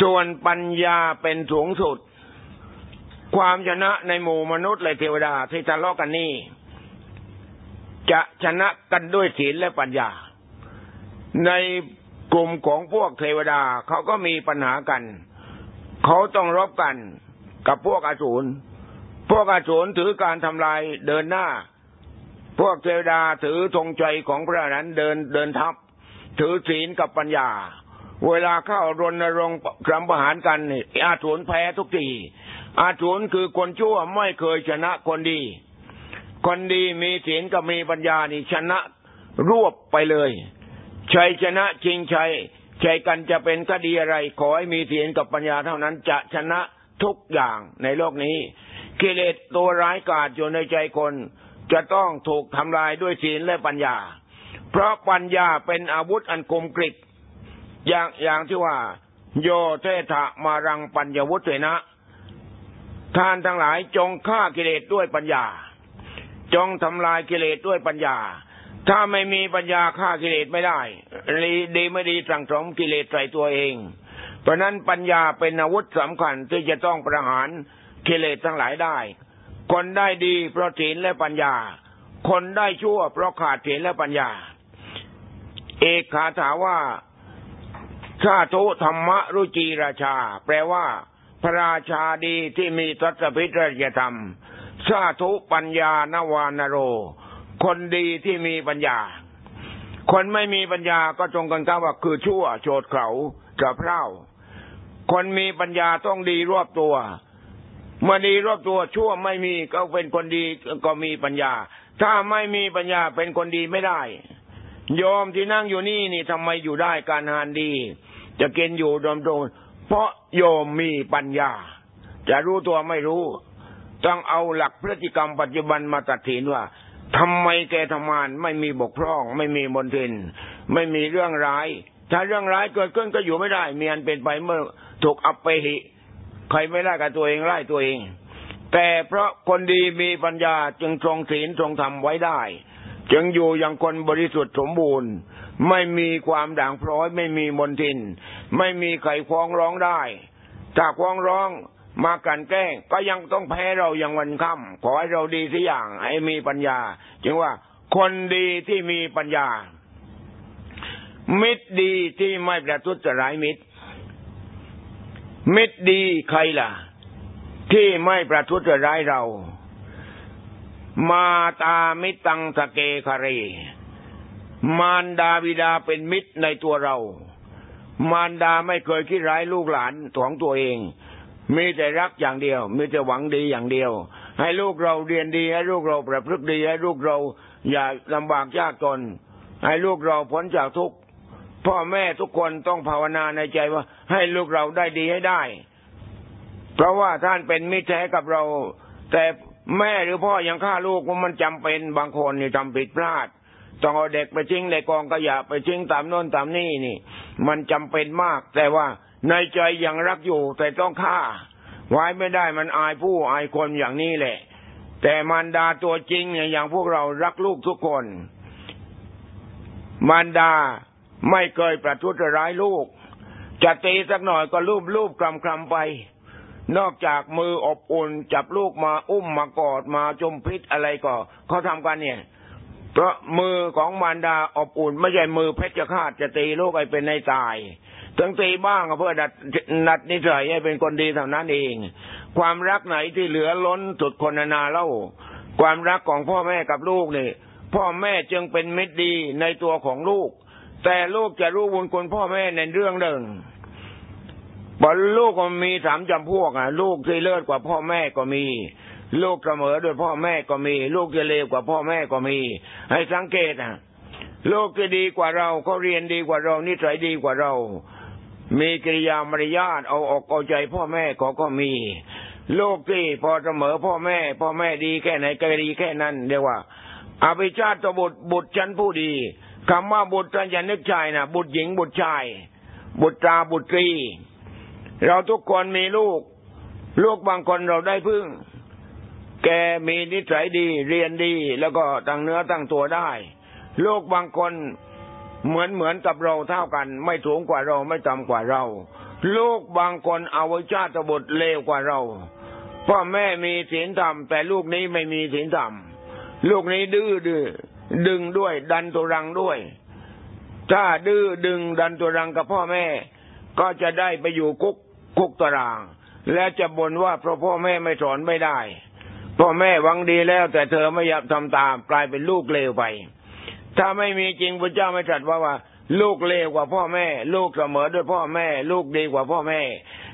ส่วนปัญญาเป็นสูงสุด ความชนะในหมู่มนุษย์และเทวดาที่ทะเลาะกันนี่จะชนะกันด้วยศีลและปัญญา ในกลุ่มของพวกเทวดาเขาก็มีปัญหากัน เขาต้องรบกันกับพวกอสูรพวกอสูรถือการทำลายเดินหน้า พวกเทวดาถือธงใจของพระนั้นเดินเดินทับ ถือศีลกับปัญญา เวลาเข้ารณรงค์กรรมประหารกันอาถรแพ้ทุกทีอาถรคือคนชั่วไม่เคยชนะคนดี คนดีมีศีลกับมีปัญญานี่ชนะรวบไปเลย ชัยชนะจริงชัยชัยกันจะเป็นคดีอะไร ขอให้มีศีลกับปัญญาเท่านั้นจะชนะทุกอย่างในโลกนี้กิเลสตัวร้ายกาจอยู่ในใจคน จะต้องถูกทำลายด้วยศีลและปัญญา เพราะปัญญาเป็นอาวุธอันคมกริบอย่างอย่างที่ว่า โยเทถะมารังปัญญวุฒินะ ท่านทั้งหลายจงฆ่ากิเลสด้วยปัญญา จงทำลายกิเลสด้วยปัญญา ถ้าไม่มีปัญญาฆ่ากิเลสไม่ได้ดีไม่ดีสั่งสมกิเลสใส่ตัวเอง เพราะนั้นปัญญาเป็นอาวุธสำคัญที่จะต้องประหารกิเลสทั้งหลายได้ คนได้ดีเพราะศีลและปัญญา คนได้ชั่วเพราะขาดศีลและปัญญา เอกขาถาว่าชาตุธรรมรุจีราชา แปลว่า พระราชาดีที่มีทัศพิตรยธรรมชาตุปัญญานวานโร คนดีที่มีปัญญา คนไม่มีปัญญาก็ตรงกันข้าว่าคือชั่วโฉดเขากระเพร่าคนมีปัญญาต้องดีรอบตัว เมื่อดีรอบตัวชั่วไม่มีก็เป็นคนดีก็มีปัญญา ถ้าไม่มีปัญญาเป็นคนดีไม่ได้โยมที่นั่งอยู่นี่นี่ทำไมอยู่ได้การงานดี จะกินอยู่ดมดนเพราะโยมมีปัญญา จะรู้ตัวไม่รู้ ต้องเอาหลักพฤติกรรมปัจจุบันมาตัดสินว่า ทำไมแกทำงานไม่มีบกพร่อง ไม่มีมนทิน ไม่มีเรื่องร้าย ถ้าเรื่องร้ายเกิดขึ้นก็อยู่ไม่ได้มีอันเป็นไปเมื่อถูกอัปเปหิ ใครไม่ได้กับตัวเองไล่ตัวเอง แต่เพราะคนดีมีปัญญาจึงทรงศีลทรงธรรมไว้ได้ จึงอยู่อย่างคนบริสุทธิ์สมบูรณ์ ไม่มีความด่างพร้อย ไม่มีมนทิน ไม่มีใครฟ้องร้องได้ถ้าฟ้องร้อง มากันแกล้งก็ยังต้องแพ้เราอย่างวันค่ำขอให้เราดีสิอย่างให้มีปัญญา จึงว่าคนดีที่มีปัญญา มิตรดีที่ไม่ประทุษร้ายมิตร มิตรดีใครล่ะ ที่ไม่ประทุษร้ายเรา มาตามิตังสเกคารีมารดาบิดาเป็นมิตรในตัวเรา มารดาไม่เคยคิดร้ายลูกหลานของตัวเอง มีแต่รักอย่างเดียว มีแต่หวังดีอย่างเดียว ให้ลูกเราเรียนดี ให้ลูกเราประพฤติดี ให้ลูกเราอย่าลำบากยากจน ให้ลูกเราพ้นจากทุกข์พ่อแม่ทุกคนต้องภาวนาในใจว่า ให้ลูกเราได้ดีให้ได้ เพราะว่าท่านเป็นมิตรแท้กับเรา แต่แม่หรือพ่อยังฆ่าลูกมันจำเป็นบางคนนี่ทำผิดพลาด ต้องเอาเด็กไปทิ้งในกองขยะไปทิ้งตามโน่นตามนี่นี่ มันจำเป็นมาก แต่ว่า ในใจยังรักอยู่แต่ต้องฆ่า ไว้ไม่ได้มันอายผู้อายคนอย่างนี้แหละ แต่มารดาตัวจริงเนี่ยอย่างพวกเรารักลูกทุกคน มารดาไม่เคยประทุษร้ายลูก จะตีสักหน่อยก็ลูบลูบคลำคลำไป นอกจากมืออบอุ่นจับลูกมาอุ้มมากอดมาจมพิษอะไรก็เขาทำกันเนี่ยเพราะมือของมารดาอบอุ่น ไม่ใช่มือเพชรฆาตจะตีลูกให้เป็นในตาย ถึงตีบ้างเพื่อดัดนัดนิสัยให้เป็นคนดีเท่านั้นเอง ความรักไหนที่เหลือล้นสุดคนนาเล่า ความรักของพ่อแม่กับลูกนี่พ่อแม่จึงเป็นมิตรดีในตัวของลูก แต่ลูกจะรู้บุญคุณพ่อแม่ในเรื่องหนึ่งบอลูกมันมีสามจำพวกอะ ลูกที่เลิศกว่าพ่อแม่ก็มี ลูกเสมอด้วยพ่อแม่ก็มี ลูกที่เลวกว่าพ่อแม่ก็มี ให้สังเกตอะ ลูกที่ดีกว่าเราเขาเรียนดีกว่าเรานิสัยดีกว่าเรา มีกิริยามารยาทเอาอกเอาใจพ่อแม่เขาก็มีลูกที่พอเสมอพ่อแม่ พ่อแม่ดีแค่ไหนก็ดีแค่นั้นเรียกว่าอภิชาติบุตรบุตรชั้นผู้ดีคำว่าบุตรอย่านึกชายนะบุตรหญิงบุตรชาย บุตราบุตรี เราทุกคนมีลูก ลูกบางคนเราได้พึ่ง แกมีนิสัยดีเรียนดี แล้วก็ตั้งเนื้อตั้งตัวได้ ลูกบางคน เหมือนเหมือนกับเราเท่ากัน ไม่สูงกว่าเราไม่ต่ำกว่าเรา ลูกบางคนเอาวิชาตบุตรเลวกว่าเราพ่อแม่มีศีลธรรมแต่ลูกนี้ไม่มีศีลธรรมลูกนี้ดื้อดื้อดึงด้วย ดันตัวรังด้วย ถ้าดื้อดึงดันตัวรังกับพ่อแม่ ก็จะได้ไปอยู่คุกคุกตาราง และจะบ่นว่าเพราะพ่อแม่ไม่สอนไม่ได้ พ่อแม่หวังดีแล้ว แต่เธอไม่อยากทำตามกลายเป็นลูกเลวไป ถ้าไม่มีจริงพระเจ้าไม่ตรัสว่าว่า ลูกเลวกว่าพ่อแม่ ลูกเสมอด้วยพ่อแม่ ลูกดีกว่าพ่อแม่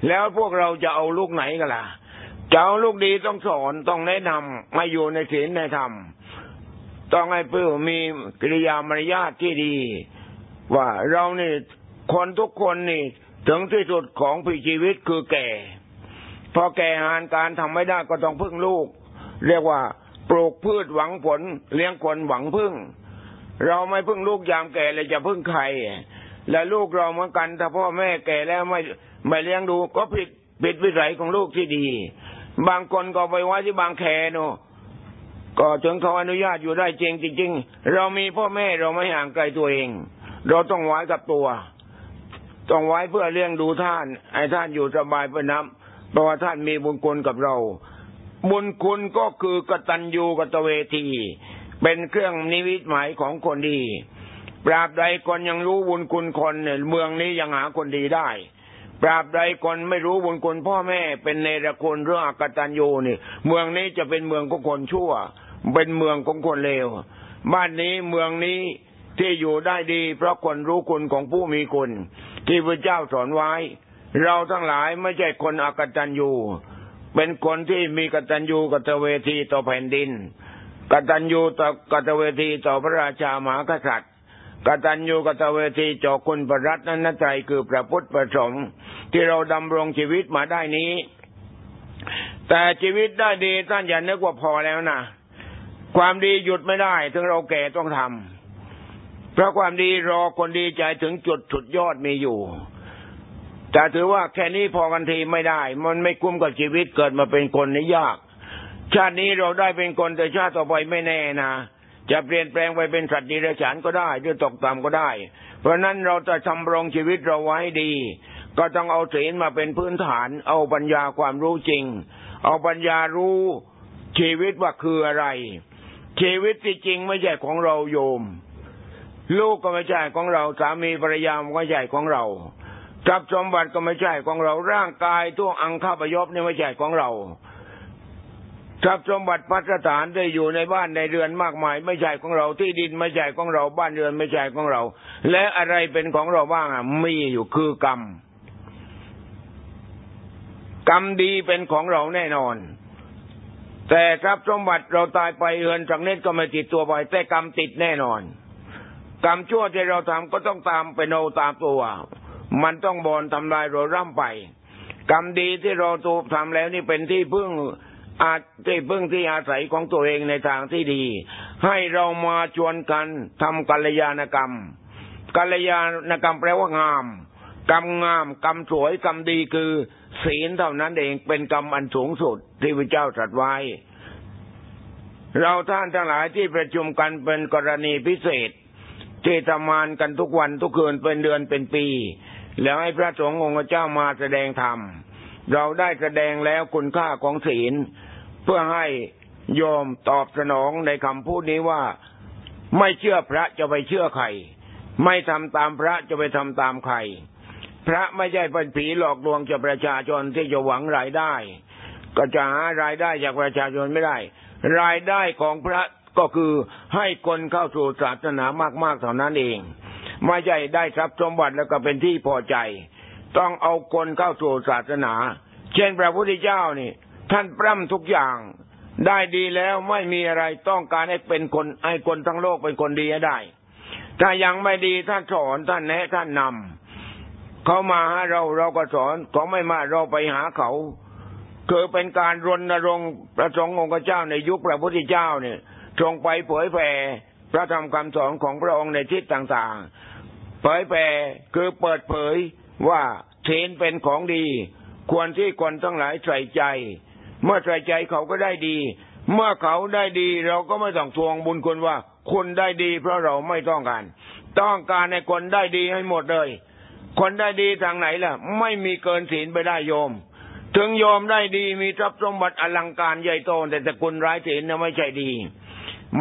แล้วพวกเราจะเอาลูกไหนกันล่ะจะเอาลูกดีต้องสอนต้องแนะนำมาอยู่ในศีลในธรรมต้องให้เพื่อมีกิริยามารยาทที่ดี ว่าเรานี่คนทุกคนนี่ ถึงที่สุดของผีชีวิตคือแก่ พอแก่หานการทำไม่ได้ก็ต้องพึ่งลูก เรียกว่าปลูกพืชหวังผล เลี้ยงคนหวังพึ่ง เราไม่พึ่งลูกยามแก่เลยจะพึ่งใครและลูกเราเหมือนกันถ้าพ่อแม่แก่แล้วไม่ไม่เลี้ยงดู ก็ผิดผิดวิสัยของลูกที่ดี บางคนก็ไปไว้ที่บางแคโนก็ถึงเขาอนุญาตอยู่ได้จริงจริงเรามีพ่อแม่เราไม่ห่างไกลตัวเอง เราต้องไว้กับตัว ต้องไว้เพื่อเลี้ยงดูท่านให้ท่านอยู่สบายไปน้ำเพราะว่าท่านมีบุญคุณกับเรา บุญคุณก็คือกตัญญูกตเวที เป็นเครื่องนิวิตหมายของคนดีปราบใดคนยังรู้บุญคุณคนเนี่ยเมืองนี้ยังหาคนดีได้ปราบใดคนไม่รู้บุญคุณพ่อแม่ เป็นเนรคุณเรื่องอกตัญญูนี่ เมืองนี้จะเป็นเมืองของคนชั่ว เป็นเมืองของคนเลว บ้านนี้เมืองนี้ที่อยู่ได้ดี เพราะคนรู้คุณของผู้มีคุณ ที่พระเจ้าสอนไว้ เราทั้งหลายไม่ใช่คนอกตัญญูเป็นคนที่มีกตัญญูกตเวทีต่อแผ่นดิน กตัญญูต่อกตเวทีต่อพระราชามหากษัตริย์กตัญญูกตเวทีจอคุณประรัตนั้นใจคือพระพุทธประสงค์ที่เราดำรงชีวิตมาได้นี้ แต่ชีวิตได้ดีท่านอย่านึกว่าพอแล้วนะความดีหยุดไม่ได้ ถึงเราแก่ต้องทำเพราะความดีรอคนดีใจถึงจุดสุดยอดมีอยู่แต่ถือว่าแค่นี้พอกันทีไม่ได้ มันไม่คุ้มกับชีวิตเกิดมาเป็นคนนี่ยาก ชาตินี้เราได้เป็นคนแต่ชาติต่อไปไม่แน่นะจะเปลี่ยนแปลงไปเป็นสัตว์ดิเรกชันก็ได้หรือตกต่ำก็ได้ เพราะนั้นเราจะทำรงชีวิตเราไว้ดี ก็ต้องเอาศีลมาเป็นพื้นฐาน เอาปัญญาความรู้จริง เอาปัญญารู้ชีวิตว่าคืออะไร ชีวิตที่จริงไม่ใช่ของเราโยม ลูกก็ไม่ใช่ของเราสามีภรรยาก็ไม่ใช่ของเราทรัพย์สมบัติก็ไม่ใช่ของเราร่างกายตัวอังคาพยพนี่ไม่ใช่ของเรา ทรัพย์สมบัติพัฒฐานได้อยู่ในบ้านในเรือนมากมาย ไม่ใช่ของเราที่ดินไม่ใช่ของเราบ้านเรือนไม่ใช่ของเรา และอะไรเป็นของเราบ้างอะมีอยู่คือกรรม กรรมดีเป็นของเราแน่นอน แต่ทรัพย์สมบัติเราตายไปเรือนจักเน็ตก็ไม่ติดตัวไปแต่กรรมติดแน่นอน กรรมชั่วที่เราทำก็ต้องตามไปโนตามตัว มันต้องบอนทำลายเราร่ำไป กรรมดีที่เราตูทำแล้วนี่เป็นที่พึ่ง อาจที่พึ่งที่อาศัยของตัวเองในทางที่ดี ให้เรามาชวนกันทำกัลยาณกรรม กัลยาณกรรมแปลว่างามกรรมงามกรรมสวยกรรมดีคือ ศีลเท่านั้นเองเป็นกรรมอันสูงสุดที่พระเจ้าตรัสไว้ เราท่านทั้งหลายที่ประชุมกันเป็นกรณีพิเศษ ที่ทำงานกันทุกวันทุกคืนเป็นเดือนเป็นปี แล้วให้พระสงฆ์องค์เจ้ามาแสดงธรรมเราได้แสดงแล้วคุณค่าของศีล เพื่อให้โยมตอบสนองในคำพูดนี้ว่าไม่เชื่อพระจะไปเชื่อใคร ไม่ทำตามพระจะไปทำตามใคร พระไม่ใช่เป็นผีหลอกลวงจะประชาชนที่จะหวังรายได้ ก็จะหารายได้จากประชาชนไม่ได้ รายได้ของพระก็คือให้คนเข้าสู่ศาสนามากๆเท่านั้นเอง ไม่ใช่ได้ทรัพย์สมบัติแล้วก็เป็นที่พอใจ ต้องเอาคนเข้าสู่ศาสนา เช่นพระพุทธเจ้านี่ ท่านปร่ำทุกอย่างได้ดีแล้วไม่มีอะไรต้องการให้เป็นคนให้คนทั้งโลกเป็นคนดีให้ได้ ถ้ายังไม่ดีท่านสอนท่านแนะท่านนำเขามาหาเราเราก็สอนเขาไม่มาเราไปหาเขาคือเป็นการรณรงค์พระสงฆ์องค์เจ้าในยุคพระพุทธเจ้าเนี่ยทรงไปเผยแผ่พระธรรมคำสอนของพระองค์ในทิศต่างๆ เผยแผ่คือเปิดเผยว่าเทนเป็นของดี ควรที่คนทั้งหลายใส่ใจ เมื่อใส่ใจเขาก็ได้ดี เมื่อเขาได้ดี เราก็ไม่ต้องทวงบุญคุณว่าคุณได้ดี เพราะเราไม่ต้องการ ต้องการให้คนได้ดีให้หมดเลย คนได้ดีทางไหนล่ะ ไม่มีเกินศีลไปได้โยม ถึงโยมได้ดีมีทรัพย์สมบัติอลังการใหญ่โตแต่แต่คุณร้ายศีลนะไม่ใช่ดี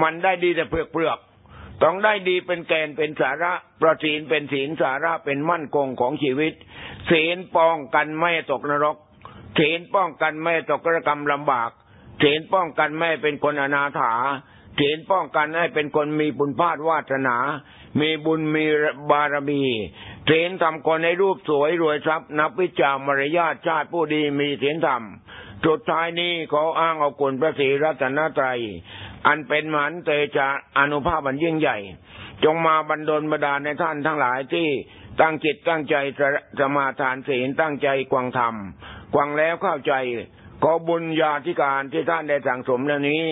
มันได้ดีแต่เปลือกเปลือกต้องได้ดีเป็นแกนเป็นสาระประศีลเป็นศีลสาระเป็นมั่นคงของชีวิต ศีลป้องกันไม่ตกนรก เถนป้องกันไม่ตกกระกรรมลำบากเถนป้องกันไม่เป็นคนอนาถาเถนป้องกันให้เป็นคนมีบุญพาดวาสนา มีบุญมีบารมีเถนทำคนให้รูปสวยรวยทรัพย์นับวิจามารยาทชาติผู้ดีมีเถนธรรมสุดท้ายนี้ขาอ้างเอาคุณพระศรีรัตนตรัย อันเป็นมหันเตจาอนุภาพบันยิ่งใหญ่ จงมาบันดลบดาในท่านทั้งหลายที่ตั้งจิตตั้งใจจะมาทานศีลตั้งใจกวางธรรม ฟังแล้วเข้าใจขอบุญญาธิการที่ท่านได้สั่งสมแล้วนี้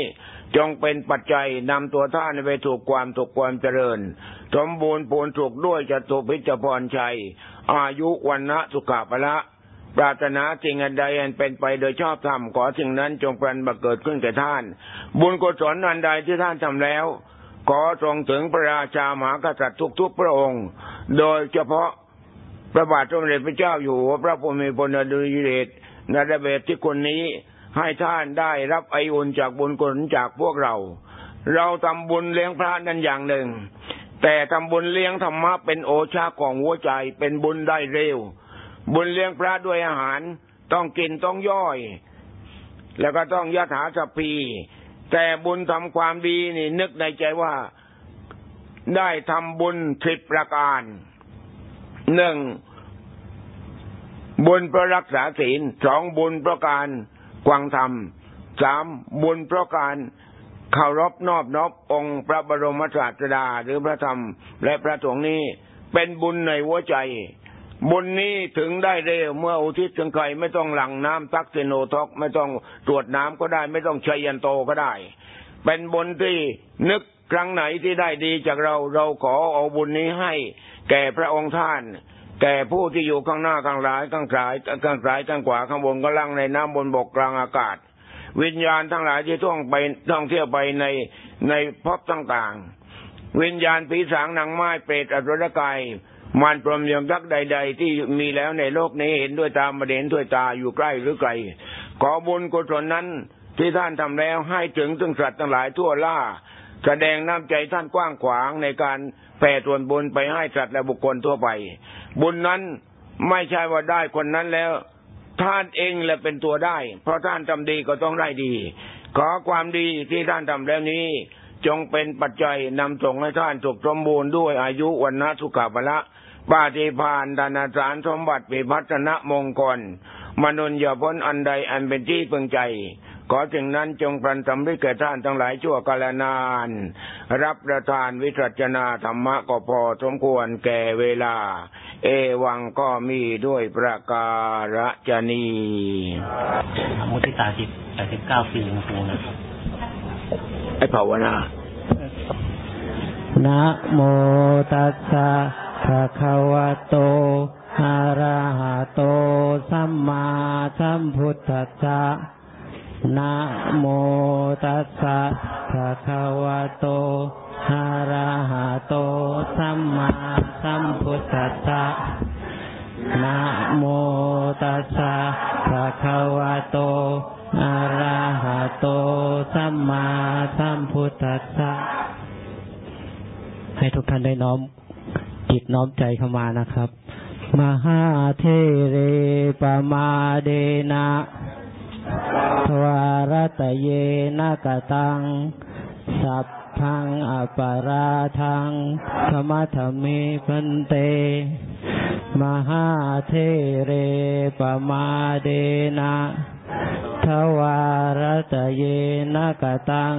จงเป็นปัจจัยนำตัวท่านไปถูกความถูกความเจริญ สมบูรณ์ปูนถูกด้วยจตุพิจพรชัย อายุวันนะสุขภละปรารถนาสิ่งอันใดอันเป็นไปโดยชอบธรรมขอสิ่งนั้นจงเป็นบังเกิดขึ้นแก่ท่าน บุญกุศลอันใดที่ท่านทำแล้ว ขอทรงถึงพระราชามหากษัตริย์ทุกๆพระองค์ โดยเฉพาะ พระบาทสมเด็จพระเจ้าอยู่หัวพระพุทธมีพลอดุลยเดชนรเบศที่คนนี้ให้ท่านได้รับไออุ่นจากบุญกุศลจากพวกเรา เราทำบุญเลี้ยงพระนั่นอย่างหนึ่ง แต่ทำบุญเลี้ยงธรรมะเป็นโอชาของหัวใจเป็นบุญได้เร็ว บุญเลี้ยงพระด้วยอาหาร ต้องกินต้องย่อย แล้วก็ต้องยถาสพีแต่บุญทำความดีนี่นึกในใจว่าได้ทำบุญสิบประการ หนึ่งบุญเพราะรักษาศีลสองบุญเพราะการกวางธรรมสามบุญเพราะการเคารพนอบนอบองค์พระบรมศาสดาหรือพระธรรม และพระสงฆ์นี้เป็นบุญในหัวใจ บุญนี้ถึงได้เร็วเมื่ออุทิศถึงใครไม่ต้องหลั่งน้ำทักเซโนทอกไม่ต้องตรวจน้ำก็ได้ ไม่ต้องชัยยันโตก็ได้ เป็นบุญที่นึกครั้งไหนที่ได้ดีจากเราเราขอเอาบุญนี้ให้ แก่พระองค์ท่าน แก่ผู้ที่อยู่ข้างหน้าข้างหลายข้างซ้ายข้างซ้ายข้างขวาข้างบนก็ล่างในน้ำบนบกกลางอากาศ วิญญาณทั้งหลายที่ท่องไปท่องเที่ยวไปในในภพต่างๆ วิญญาณผีสางนางไม้เปรตอสุรกายมารพรหมยมยักษ์ใด ๆ ที่มีแล้วในโลกนี้เห็นด้วยตามาเห็นด้วยตาอยู่ใกล้หรือไกลขอบุญกุศลนั้นที่ท่านทำแล้วให้ถึงถึงสัตว์ทั้งหลายทั่วล่า แสดงน้ำใจท่านกว้างขวางในการ ผ่ส่วนบุญไปให้สัตว์และบุคคลทั่วไป บุญนั้นไม่ใช่ว่าได้คนนั้นแล้ว ท่านเองแหละเป็นตัวได้ เพราะท่านทำดีก็ต้องได้ดี ขอความดีที่ท่านทำแล้วนี้ จงเป็นปัจจัยนำส่งให้ท่านถูกสมบูรณ์ด้วยอายุวันนะสุขภละปาฏิพานดานาสารสมบัติปิพัฒนะมงคลมนุนอย่าพ้นอันใดอันเป็นที่พึงใจ ขอถึงนั้นจงพลันสำริดแก่ท่านทั้งหลายชั่วกาลนาน รับประทานวิจัจนาธรรมะก็พอสมควรแก่เวลา เอวังก็มีด้วยประการจนีมุติตาจิตแปดสิบเก้าปีหลวงปู่นะไอ้ภาวนานะโมตัสสะภะคะวะโตอะระหะโต สัมมาสัมพุทธัสสะ นะโมตัสสะภะคะวะโตอะระหะโตสัมมาสัมพุทธัสสะนะโมตัสสะภะคะวะโตอะระหะโตสัมมาสัมพุทธัสสะให้ทุกท่านได้น้อมจิตน้อมใจเข้ามานะครับ มหาเทเรปมาเดนะ ทวารตะเยนะกตัง สัพพังอปาราทังธรรมธรรมิพันเต มหาเทเรปมาเดนะทวารตะเยนะกตัง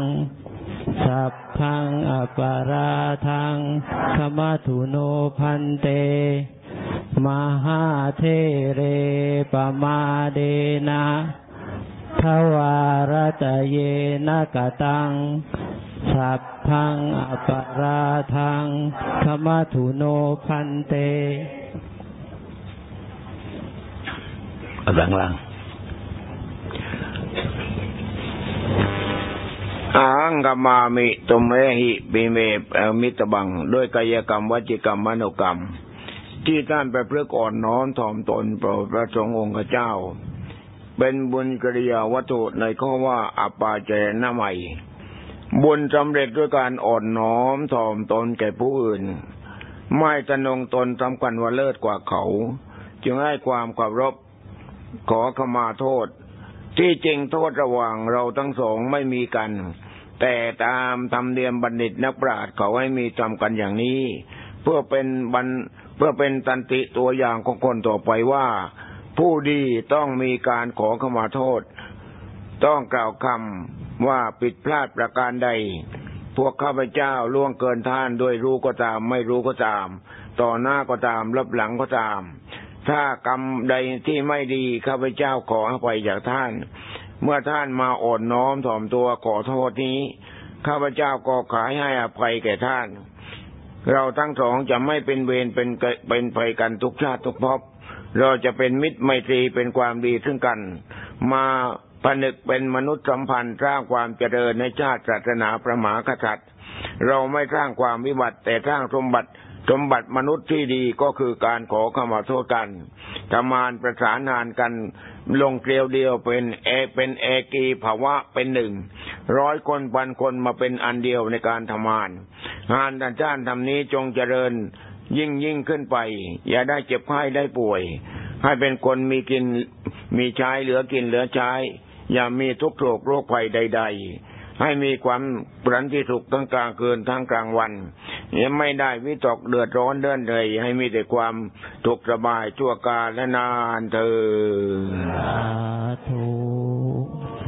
สัพพังอปาราทังธรรมถุโนพันเตมหาเทเรปมาเดนะ ทวารตะเยนะกตัง สัพพังอปาราทังธรรมถุโนพันเตหลังลังอังกมามิตุเมหิปิเมมิตบัง ด้วยกายกรรมวจิกรรมมโนกรรม ที่ท่านไปเพื่อก่อนน้อมถ่อมตนโปรดพระสงฆ์องค์เจ้า เป็นบุญกิริยาวัตถุในข้อว่าอปาเจนะใหม่ บุญสำเร็จด้วยการอ่อนน้อมถ่อมตนแก่ผู้อื่น ไม่ตนงตนสำคัญว่าเลิศกว่าเขา จึงให้ความเคารพขอขมาโทษ ที่จริงโทษระหว่างเราทั้งสองไม่มีกัน แต่ตามธรรมเนียมบัณฑิตนักปราชญ์เขาให้มีจำกันอย่างนี้ เพื่อเป็นบันเพื่อเป็นตันติตัวอย่างของคนต่อไปว่า ผู้ดีต้องมีการขอขมาโทษ ต้องกล่าวคำว่าผิดพลาดประการใด พวกข้าพเจ้าล่วงเกินท่านด้วยรู้ก็ตาม ไม่รู้ก็ตาม ต่อหน้าก็ตามรับหลังก็ตาม ถ้ากรรมใดที่ไม่ดีข้าพเจ้าขออภัยจากท่าน เมื่อท่านมาอ่อนน้อมถ่อมตัวขอโทษนี้ข้าพเจ้าก็ขายให้อภัยแก่ท่าน เราทั้งสองจะไม่เป็นเวรเป็นเป็นภัยกันทุกชาติทุกภพ เราจะเป็นมิตรไมตรีเป็นความดีซึ่งกัน มาผนึกเป็นมนุษย์สัมพันธ์สร้างความเจริญในชาติศาสนาประมากษัตริย์ เราไม่สร้างความวิบัติแต่สร้างสมบัติสมบัติมนุษย์ที่ดีก็คือการขอขมาโทษกันทำงานประสานงานกันลงเกลียวเดียวเป็นเอเป็นเอกีภาวะเป็นหนึ่งร้อยคนพันคนมาเป็นอันเดียวในการทำงาน งานอาจารย์ทำนี้จงเจริญ ยิ่งยิ่งขึ้นไป อย่าได้เจ็บไข้ได้ป่วย ให้เป็นคนมีกินมีใช้เหลือกินเหลือใช้ อย่ามีทุกข์โศกโรคภัยใด ๆ ให้มีความปรันที่สุขทั้งกลางคืนทั้งกลางวันยังไม่ได้วิตกเดือดร้อนเดินเลยให้มีแต่ความถูกสบายชั่วกาลและนานเธอ